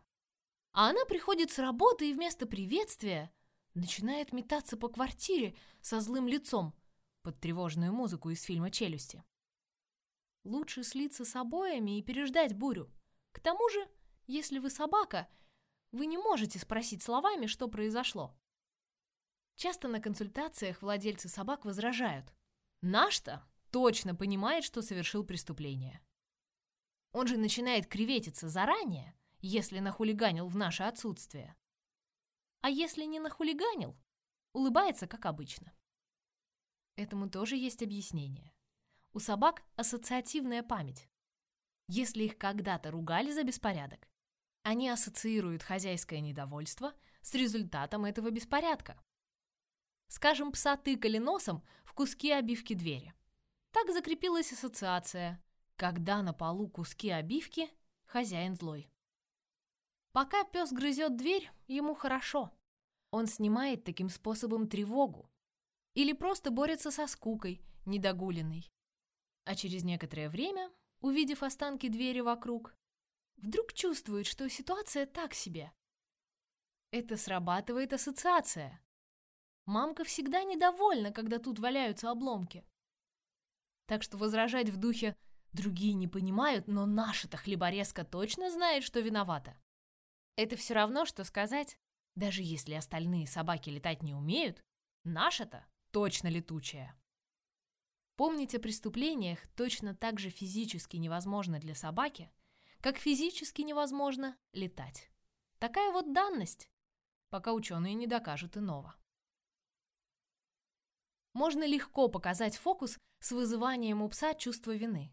А она приходит с работы и вместо приветствия начинает метаться по квартире со злым лицом под тревожную музыку из фильма «Челюсти». Лучше слиться с обоями и переждать бурю. К тому же, если вы собака, вы не можете спросить словами, что произошло. Часто на консультациях владельцы собак возражают. Наш-то точно понимает, что совершил преступление. Он же начинает креветиться заранее, если нахулиганил в наше отсутствие. А если не нахулиганил, улыбается, как обычно. Этому тоже есть объяснение. У собак ассоциативная память. Если их когда-то ругали за беспорядок, они ассоциируют хозяйское недовольство с результатом этого беспорядка. Скажем, пса тыкали носом в куски обивки двери. Так закрепилась ассоциация. Когда на полу куски обивки, хозяин злой. Пока пес грызет дверь, ему хорошо. Он снимает таким способом тревогу. Или просто борется со скукой, недогуленной. А через некоторое время, увидев останки двери вокруг, вдруг чувствует, что ситуация так себе. Это срабатывает ассоциация. Мамка всегда недовольна, когда тут валяются обломки. Так что возражать в духе «другие не понимают, но наша-то хлеборезка точно знает, что виновата» Это все равно, что сказать, даже если остальные собаки летать не умеют, наша-то точно летучая. Помнить о преступлениях точно так же физически невозможно для собаки, как физически невозможно летать. Такая вот данность, пока ученые не докажут иного. Можно легко показать фокус с вызыванием у пса чувства вины.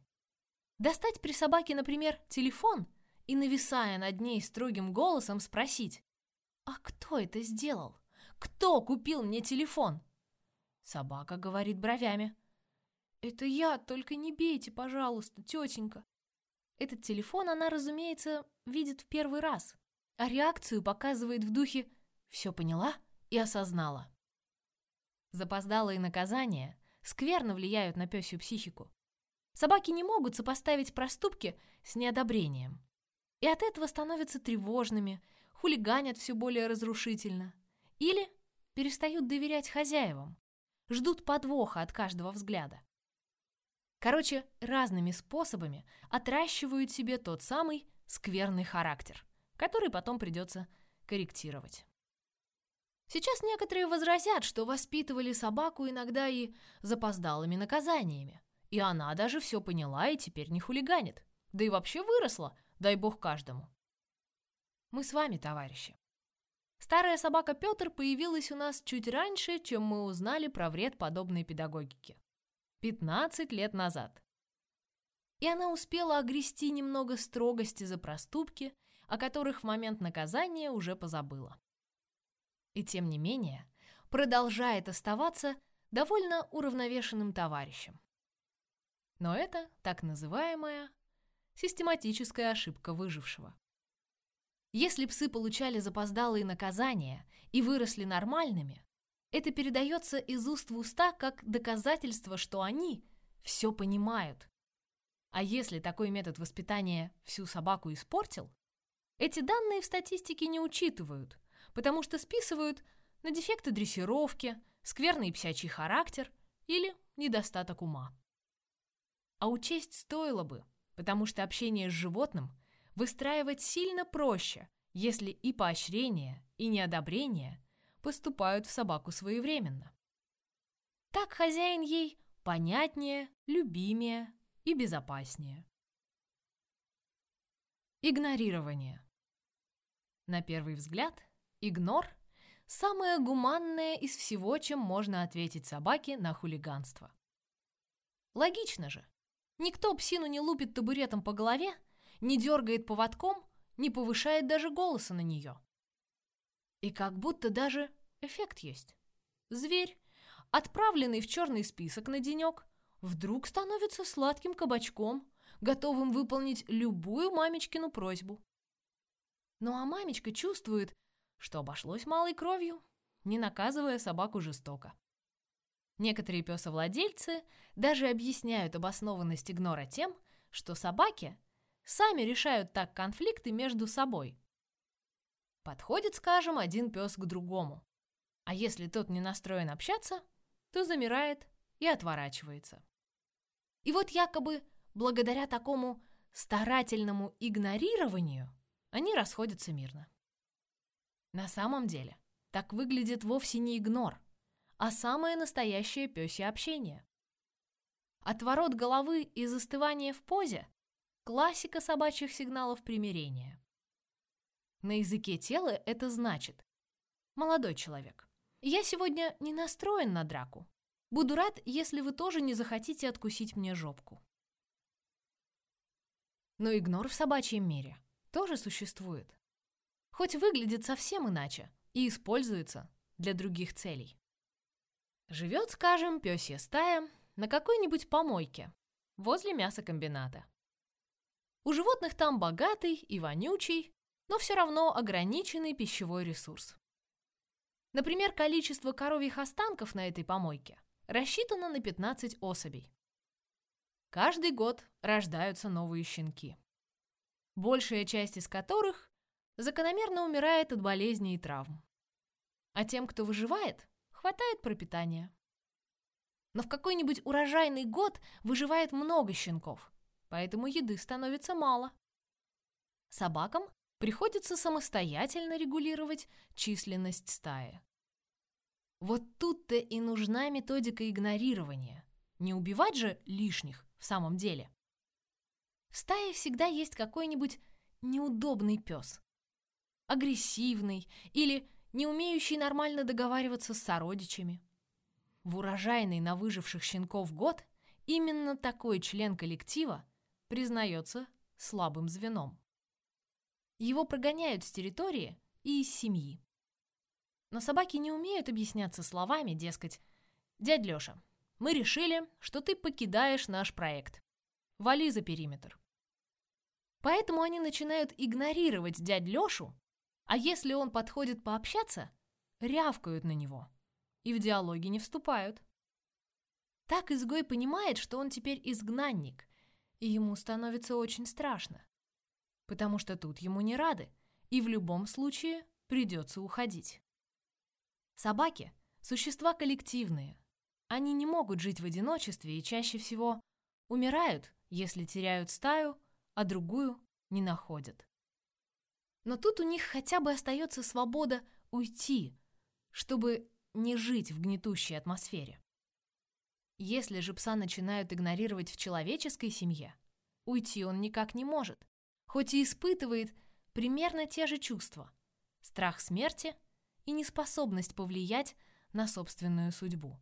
Достать при собаке, например, телефон – и, нависая над ней строгим голосом, спросить, «А кто это сделал? Кто купил мне телефон?» Собака говорит бровями. «Это я, только не бейте, пожалуйста, тетенька». Этот телефон она, разумеется, видит в первый раз, а реакцию показывает в духе «все поняла и осознала». Запоздалые наказания скверно влияют на пёсью психику. Собаки не могут сопоставить проступки с неодобрением. И от этого становятся тревожными, хулиганят все более разрушительно. Или перестают доверять хозяевам, ждут подвоха от каждого взгляда. Короче, разными способами отращивают себе тот самый скверный характер, который потом придется корректировать. Сейчас некоторые возразят, что воспитывали собаку иногда и запоздалыми наказаниями, и она даже все поняла и теперь не хулиганит, да и вообще выросла, дай бог каждому. Мы с вами, товарищи. Старая собака Петр появилась у нас чуть раньше, чем мы узнали про вред подобной педагогики. 15 лет назад. И она успела огрести немного строгости за проступки, о которых в момент наказания уже позабыла. И тем не менее, продолжает оставаться довольно уравновешенным товарищем. Но это так называемая систематическая ошибка выжившего. Если псы получали запоздалые наказания и выросли нормальными, это передается из уст в уста как доказательство, что они все понимают. А если такой метод воспитания всю собаку испортил, эти данные в статистике не учитывают, потому что списывают на дефекты дрессировки, скверный псячий характер или недостаток ума. А учесть стоило бы, потому что общение с животным выстраивать сильно проще, если и поощрение, и неодобрение поступают в собаку своевременно. Так хозяин ей понятнее, любимее и безопаснее. Игнорирование. На первый взгляд, игнор – самое гуманное из всего, чем можно ответить собаке на хулиганство. Логично же. Никто псину не лупит табуретом по голове, не дергает поводком, не повышает даже голоса на нее. И как будто даже эффект есть. Зверь, отправленный в черный список на денек, вдруг становится сладким кабачком, готовым выполнить любую мамечкину просьбу. Ну а мамечка чувствует, что обошлось малой кровью, не наказывая собаку жестоко. Некоторые песовладельцы даже объясняют обоснованность игнора тем, что собаки сами решают так конфликты между собой, Подходит, скажем, один пес к другому. А если тот не настроен общаться, то замирает и отворачивается. И вот якобы благодаря такому старательному игнорированию они расходятся мирно. На самом деле, так выглядит вовсе не игнор, а самое настоящее пёсье общение. Отворот головы и застывание в позе – классика собачьих сигналов примирения. На языке тела это значит «Молодой человек, я сегодня не настроен на драку. Буду рад, если вы тоже не захотите откусить мне жопку». Но игнор в собачьем мире тоже существует. Хоть выглядит совсем иначе и используется для других целей. Живет, скажем, пёсья стая на какой-нибудь помойке возле мясокомбината. У животных там богатый и вонючий, но все равно ограниченный пищевой ресурс. Например, количество коровьих останков на этой помойке рассчитано на 15 особей. Каждый год рождаются новые щенки, большая часть из которых закономерно умирает от болезней и травм. А тем, кто выживает, хватает пропитания. Но в какой-нибудь урожайный год выживает много щенков, поэтому еды становится мало. Собакам приходится самостоятельно регулировать численность стаи. Вот тут-то и нужна методика игнорирования. Не убивать же лишних в самом деле. В стае всегда есть какой-нибудь неудобный пес. Агрессивный или не умеющий нормально договариваться с сородичами. В урожайный на выживших щенков год именно такой член коллектива признается слабым звеном. Его прогоняют с территории и из семьи. Но собаки не умеют объясняться словами, дескать, «Дядь Лёша, мы решили, что ты покидаешь наш проект. Вали за периметр». Поэтому они начинают игнорировать дядь Лёшу, а если он подходит пообщаться, рявкают на него и в диалоге не вступают. Так изгой понимает, что он теперь изгнанник, и ему становится очень страшно. Потому что тут ему не рады, и в любом случае придется уходить. Собаки – существа коллективные. Они не могут жить в одиночестве и чаще всего умирают, если теряют стаю, а другую не находят. Но тут у них хотя бы остается свобода уйти, чтобы не жить в гнетущей атмосфере. Если же пса начинают игнорировать в человеческой семье, уйти он никак не может, хоть и испытывает примерно те же чувства – страх смерти и неспособность повлиять на собственную судьбу.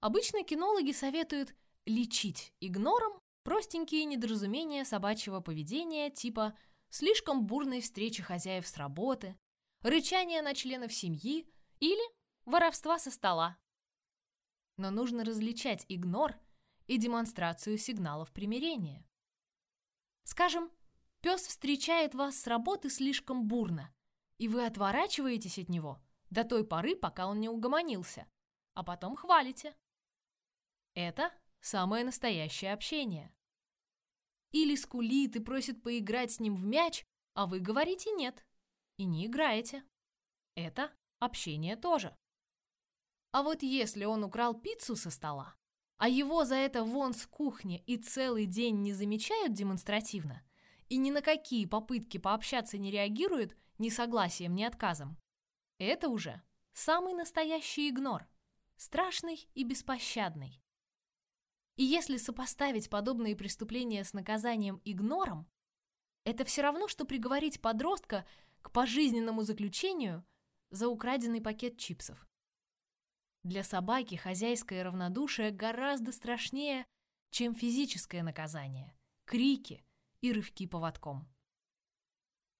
Обычно кинологи советуют лечить игнором простенькие недоразумения собачьего поведения типа слишком бурной встречи хозяев с работы, рычания на членов семьи или воровства со стола. Но нужно различать игнор и демонстрацию сигналов примирения. Скажем, пес встречает вас с работы слишком бурно, и вы отворачиваетесь от него до той поры, пока он не угомонился, а потом хвалите. Это самое настоящее общение. Или скулит и просит поиграть с ним в мяч, а вы говорите «нет» и не играете. Это общение тоже. А вот если он украл пиццу со стола, а его за это вон с кухни и целый день не замечают демонстративно, и ни на какие попытки пообщаться не реагируют ни согласием, ни отказом, это уже самый настоящий игнор, страшный и беспощадный. И если сопоставить подобные преступления с наказанием игнором, это все равно, что приговорить подростка к пожизненному заключению за украденный пакет чипсов. Для собаки хозяйское равнодушие гораздо страшнее, чем физическое наказание, крики и рывки поводком.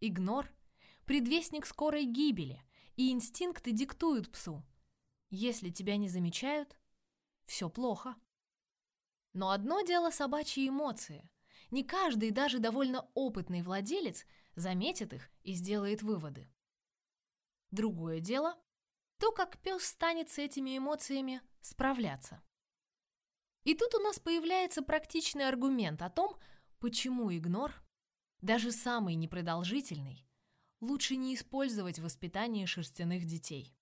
Игнор – предвестник скорой гибели, и инстинкты диктуют псу. Если тебя не замечают, все плохо. Но одно дело собачьи эмоции. Не каждый, даже довольно опытный владелец, заметит их и сделает выводы. Другое дело – то, как пес станет с этими эмоциями справляться. И тут у нас появляется практичный аргумент о том, почему игнор, даже самый непродолжительный, лучше не использовать в воспитании шерстяных детей.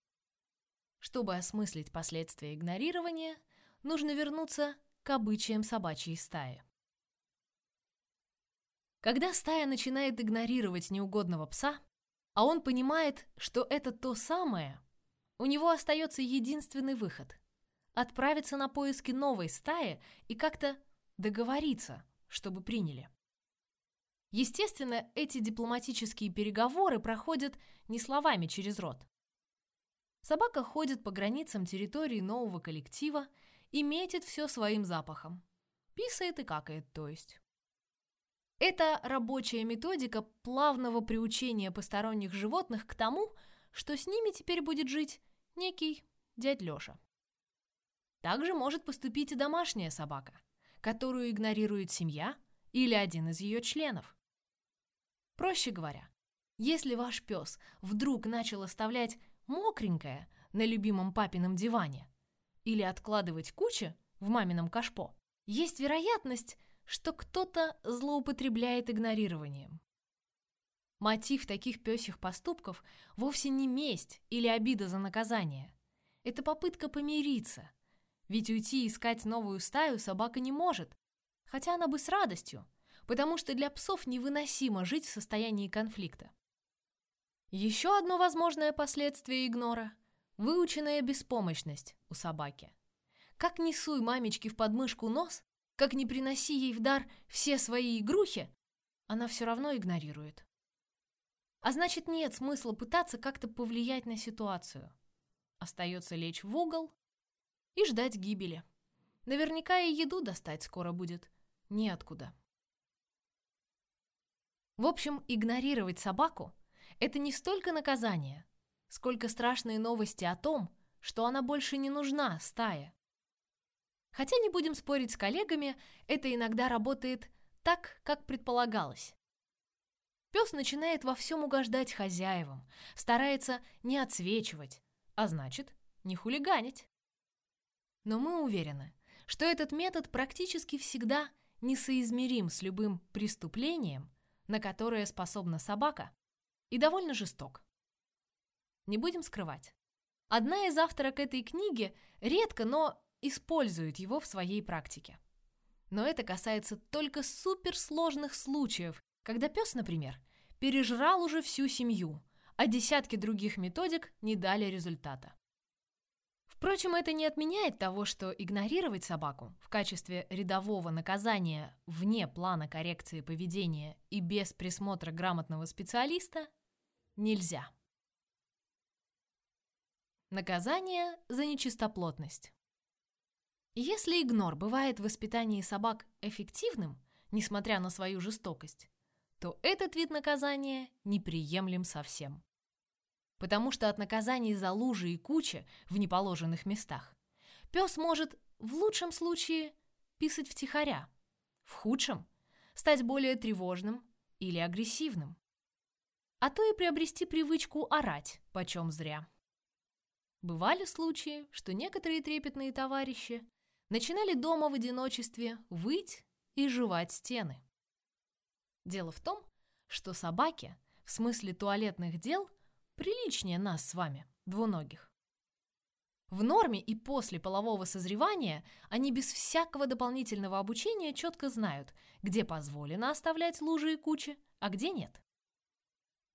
Чтобы осмыслить последствия игнорирования, нужно вернуться к обычаям собачьей стаи. Когда стая начинает игнорировать неугодного пса, а он понимает, что это то самое, у него остается единственный выход – отправиться на поиски новой стаи и как-то договориться, чтобы приняли. Естественно, эти дипломатические переговоры проходят не словами через рот. Собака ходит по границам территории нового коллектива и метит все своим запахом. Писает и какает, то есть. Это рабочая методика плавного приучения посторонних животных к тому, что с ними теперь будет жить некий дядь Лёша. Также может поступить и домашняя собака, которую игнорирует семья или один из ее членов. Проще говоря, если ваш пес вдруг начал оставлять мокренькое на любимом папином диване, или откладывать кучи в мамином кашпо, есть вероятность, что кто-то злоупотребляет игнорированием. Мотив таких пёсих поступков вовсе не месть или обида за наказание. Это попытка помириться. Ведь уйти искать новую стаю собака не может, хотя она бы с радостью, потому что для псов невыносимо жить в состоянии конфликта. Еще одно возможное последствие игнора Выученная беспомощность у собаки. Как не суй мамечке в подмышку нос, как не приноси ей в дар все свои игрухи, она все равно игнорирует. А значит, нет смысла пытаться как-то повлиять на ситуацию. Остается лечь в угол и ждать гибели. Наверняка и еду достать скоро будет. Неоткуда. В общем, игнорировать собаку – это не столько наказание, сколько страшные новости о том, что она больше не нужна стае. Хотя не будем спорить с коллегами, это иногда работает так, как предполагалось. Пес начинает во всем угождать хозяевам, старается не отсвечивать, а значит, не хулиганить. Но мы уверены, что этот метод практически всегда несоизмерим с любым преступлением, на которое способна собака, и довольно жесток. Не будем скрывать. Одна из авторок этой книги редко, но использует его в своей практике. Но это касается только суперсложных случаев, когда пес, например, пережрал уже всю семью, а десятки других методик не дали результата. Впрочем, это не отменяет того, что игнорировать собаку в качестве рядового наказания вне плана коррекции поведения и без присмотра грамотного специалиста нельзя. Наказание за нечистоплотность. Если игнор бывает в воспитании собак эффективным, несмотря на свою жестокость, то этот вид наказания неприемлем совсем. Потому что от наказаний за лужи и кучи в неположенных местах пес может в лучшем случае писать втихаря, в худшем – стать более тревожным или агрессивным. А то и приобрести привычку орать, почем зря. Бывали случаи, что некоторые трепетные товарищи начинали дома в одиночестве выть и жевать стены. Дело в том, что собаки, в смысле туалетных дел, приличнее нас с вами, двуногих. В норме и после полового созревания они без всякого дополнительного обучения четко знают, где позволено оставлять лужи и кучи, а где нет.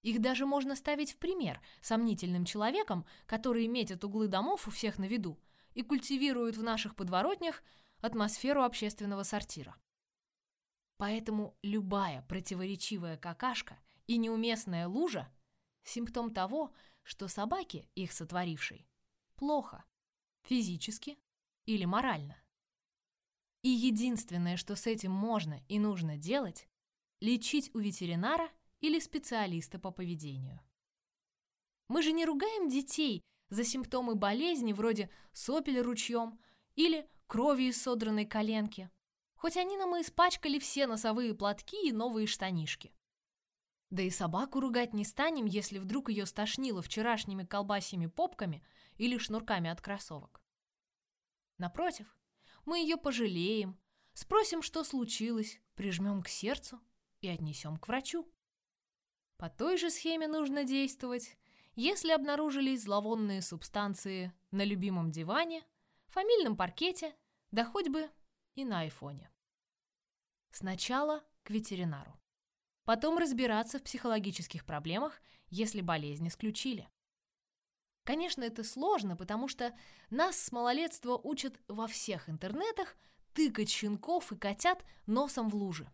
Их даже можно ставить в пример сомнительным человеком, которые метят углы домов у всех на виду и культивируют в наших подворотнях атмосферу общественного сортира. Поэтому любая противоречивая какашка и неуместная лужа – симптом того, что собаке, их сотворившей, плохо, физически или морально. И единственное, что с этим можно и нужно делать – лечить у ветеринара или специалиста по поведению. Мы же не ругаем детей за симптомы болезни вроде сопель ручьем или крови из содранной коленки, хоть они нам и испачкали все носовые платки и новые штанишки. Да и собаку ругать не станем, если вдруг ее стошнило вчерашними колбасями попками или шнурками от кроссовок. Напротив, мы ее пожалеем, спросим, что случилось, прижмем к сердцу и отнесем к врачу. По той же схеме нужно действовать, если обнаружились зловонные субстанции на любимом диване, фамильном паркете, да хоть бы и на айфоне. Сначала к ветеринару. Потом разбираться в психологических проблемах, если болезнь исключили. Конечно, это сложно, потому что нас с малолетства учат во всех интернетах тыкать щенков и котят носом в лужи.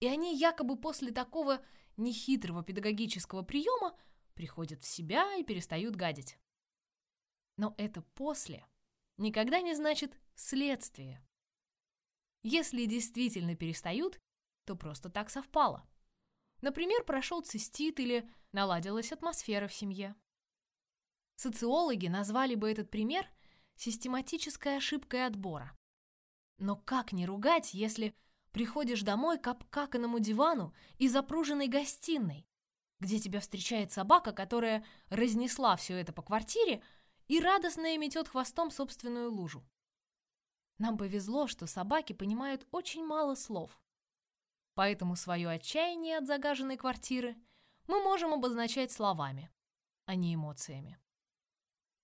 И они якобы после такого нехитрого педагогического приема приходят в себя и перестают гадить. Но это «после» никогда не значит «следствие». Если действительно перестают, то просто так совпало. Например, прошел цистит или наладилась атмосфера в семье. Социологи назвали бы этот пример систематической ошибкой отбора. Но как не ругать, если приходишь домой к обкаканному дивану и запруженной гостиной, где тебя встречает собака, которая разнесла все это по квартире и радостно метет хвостом собственную лужу? Нам повезло, что собаки понимают очень мало слов. Поэтому свое отчаяние от загаженной квартиры мы можем обозначать словами, а не эмоциями.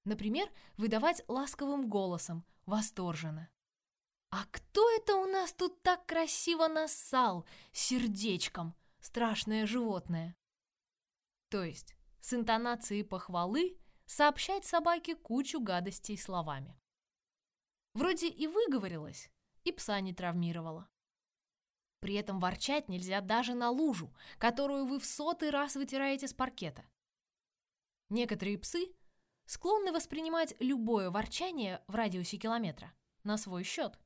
Например, выдавать ласковым голосом, восторженно. «А кто это у нас тут так красиво нассал, сердечком, страшное животное?» То есть с интонацией похвалы сообщать собаке кучу гадостей словами. Вроде и выговорилась, и пса не травмировала. При этом ворчать нельзя даже на лужу, которую вы в сотый раз вытираете с паркета. Некоторые псы склонны воспринимать любое ворчание в радиусе километра на свой счет.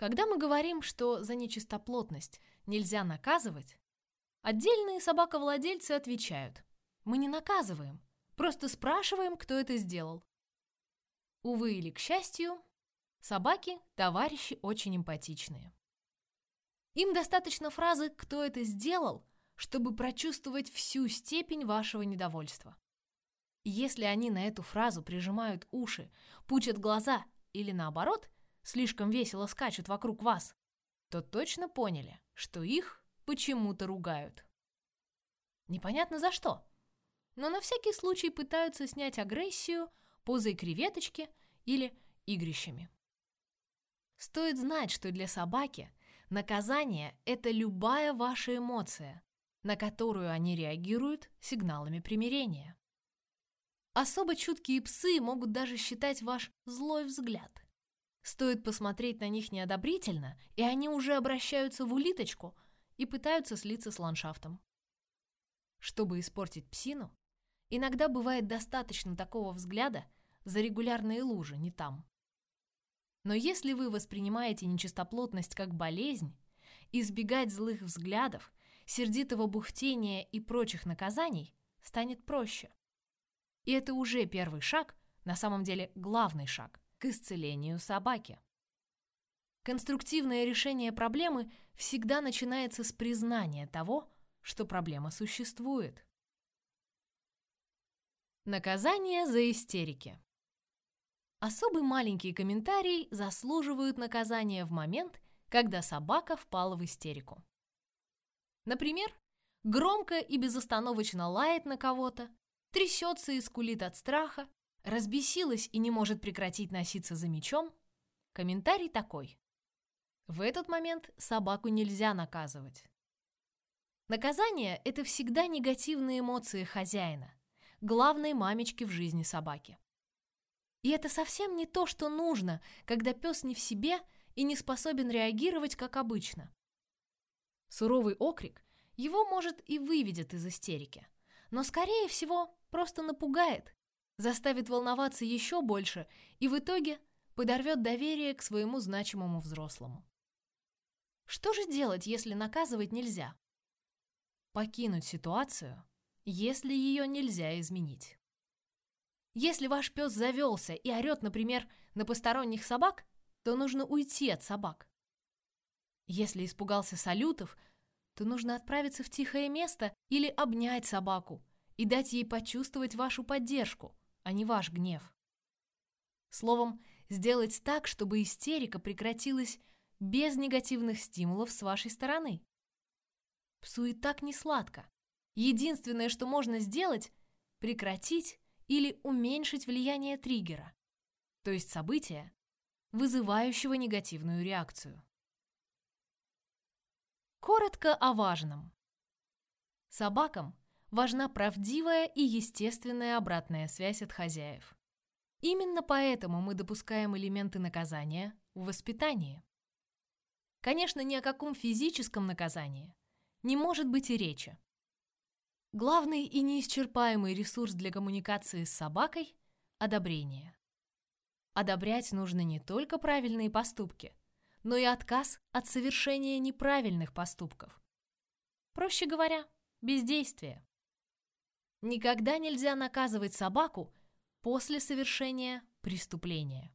Когда мы говорим, что за нечистоплотность нельзя наказывать, отдельные собаковладельцы отвечают «Мы не наказываем, просто спрашиваем, кто это сделал». Увы или к счастью, собаки – товарищи очень эмпатичные. Им достаточно фразы «кто это сделал», чтобы прочувствовать всю степень вашего недовольства. Если они на эту фразу прижимают уши, пучат глаза или наоборот, слишком весело скачут вокруг вас, то точно поняли, что их почему-то ругают. Непонятно за что, но на всякий случай пытаются снять агрессию позой креветочки или игрищами. Стоит знать, что для собаки наказание – это любая ваша эмоция, на которую они реагируют сигналами примирения. Особо чуткие псы могут даже считать ваш злой взгляд. Стоит посмотреть на них неодобрительно, и они уже обращаются в улиточку и пытаются слиться с ландшафтом. Чтобы испортить псину, иногда бывает достаточно такого взгляда за регулярные лужи не там. Но если вы воспринимаете нечистоплотность как болезнь, избегать злых взглядов, сердитого бухтения и прочих наказаний станет проще. И это уже первый шаг, на самом деле главный шаг, к исцелению собаки. Конструктивное решение проблемы всегда начинается с признания того, что проблема существует. Наказание за истерики. Особый маленький комментарий заслуживают наказания в момент, когда собака впала в истерику. Например, громко и безостановочно лает на кого-то, трясется и скулит от страха, разбесилась и не может прекратить носиться за мечом. Комментарий такой. В этот момент собаку нельзя наказывать. Наказание – это всегда негативные эмоции хозяина, главной мамечки в жизни собаки. И это совсем не то, что нужно, когда пес не в себе и не способен реагировать, как обычно. Суровый окрик его, может, и выведет из истерики, но, скорее всего, просто напугает, заставит волноваться еще больше и в итоге подорвет доверие к своему значимому взрослому. Что же делать, если наказывать нельзя? Покинуть ситуацию, если ее нельзя изменить. Если ваш пес завелся и орет, например, на посторонних собак, то нужно уйти от собак. Если испугался салютов, то нужно отправиться в тихое место или обнять собаку и дать ей почувствовать вашу поддержку, а не ваш гнев. Словом, сделать так, чтобы истерика прекратилась без негативных стимулов с вашей стороны. Псу и так не сладко. Единственное, что можно сделать – прекратить или уменьшить влияние триггера, то есть события, вызывающего негативную реакцию. Коротко о важном. Собакам важна правдивая и естественная обратная связь от хозяев. Именно поэтому мы допускаем элементы наказания в воспитании. Конечно, ни о каком физическом наказании не может быть и речи. Главный и неисчерпаемый ресурс для коммуникации с собакой – одобрение. Одобрять нужно не только правильные поступки, но и отказ от совершения неправильных поступков. Проще говоря, бездействие. Никогда нельзя наказывать собаку после совершения преступления.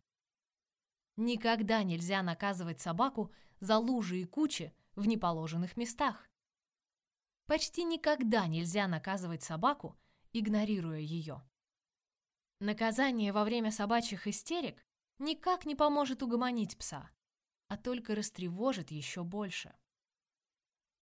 Никогда нельзя наказывать собаку за лужи и кучи в неположенных местах. Почти никогда нельзя наказывать собаку, игнорируя ее. Наказание во время собачьих истерик никак не поможет угомонить пса, а только растревожит еще больше.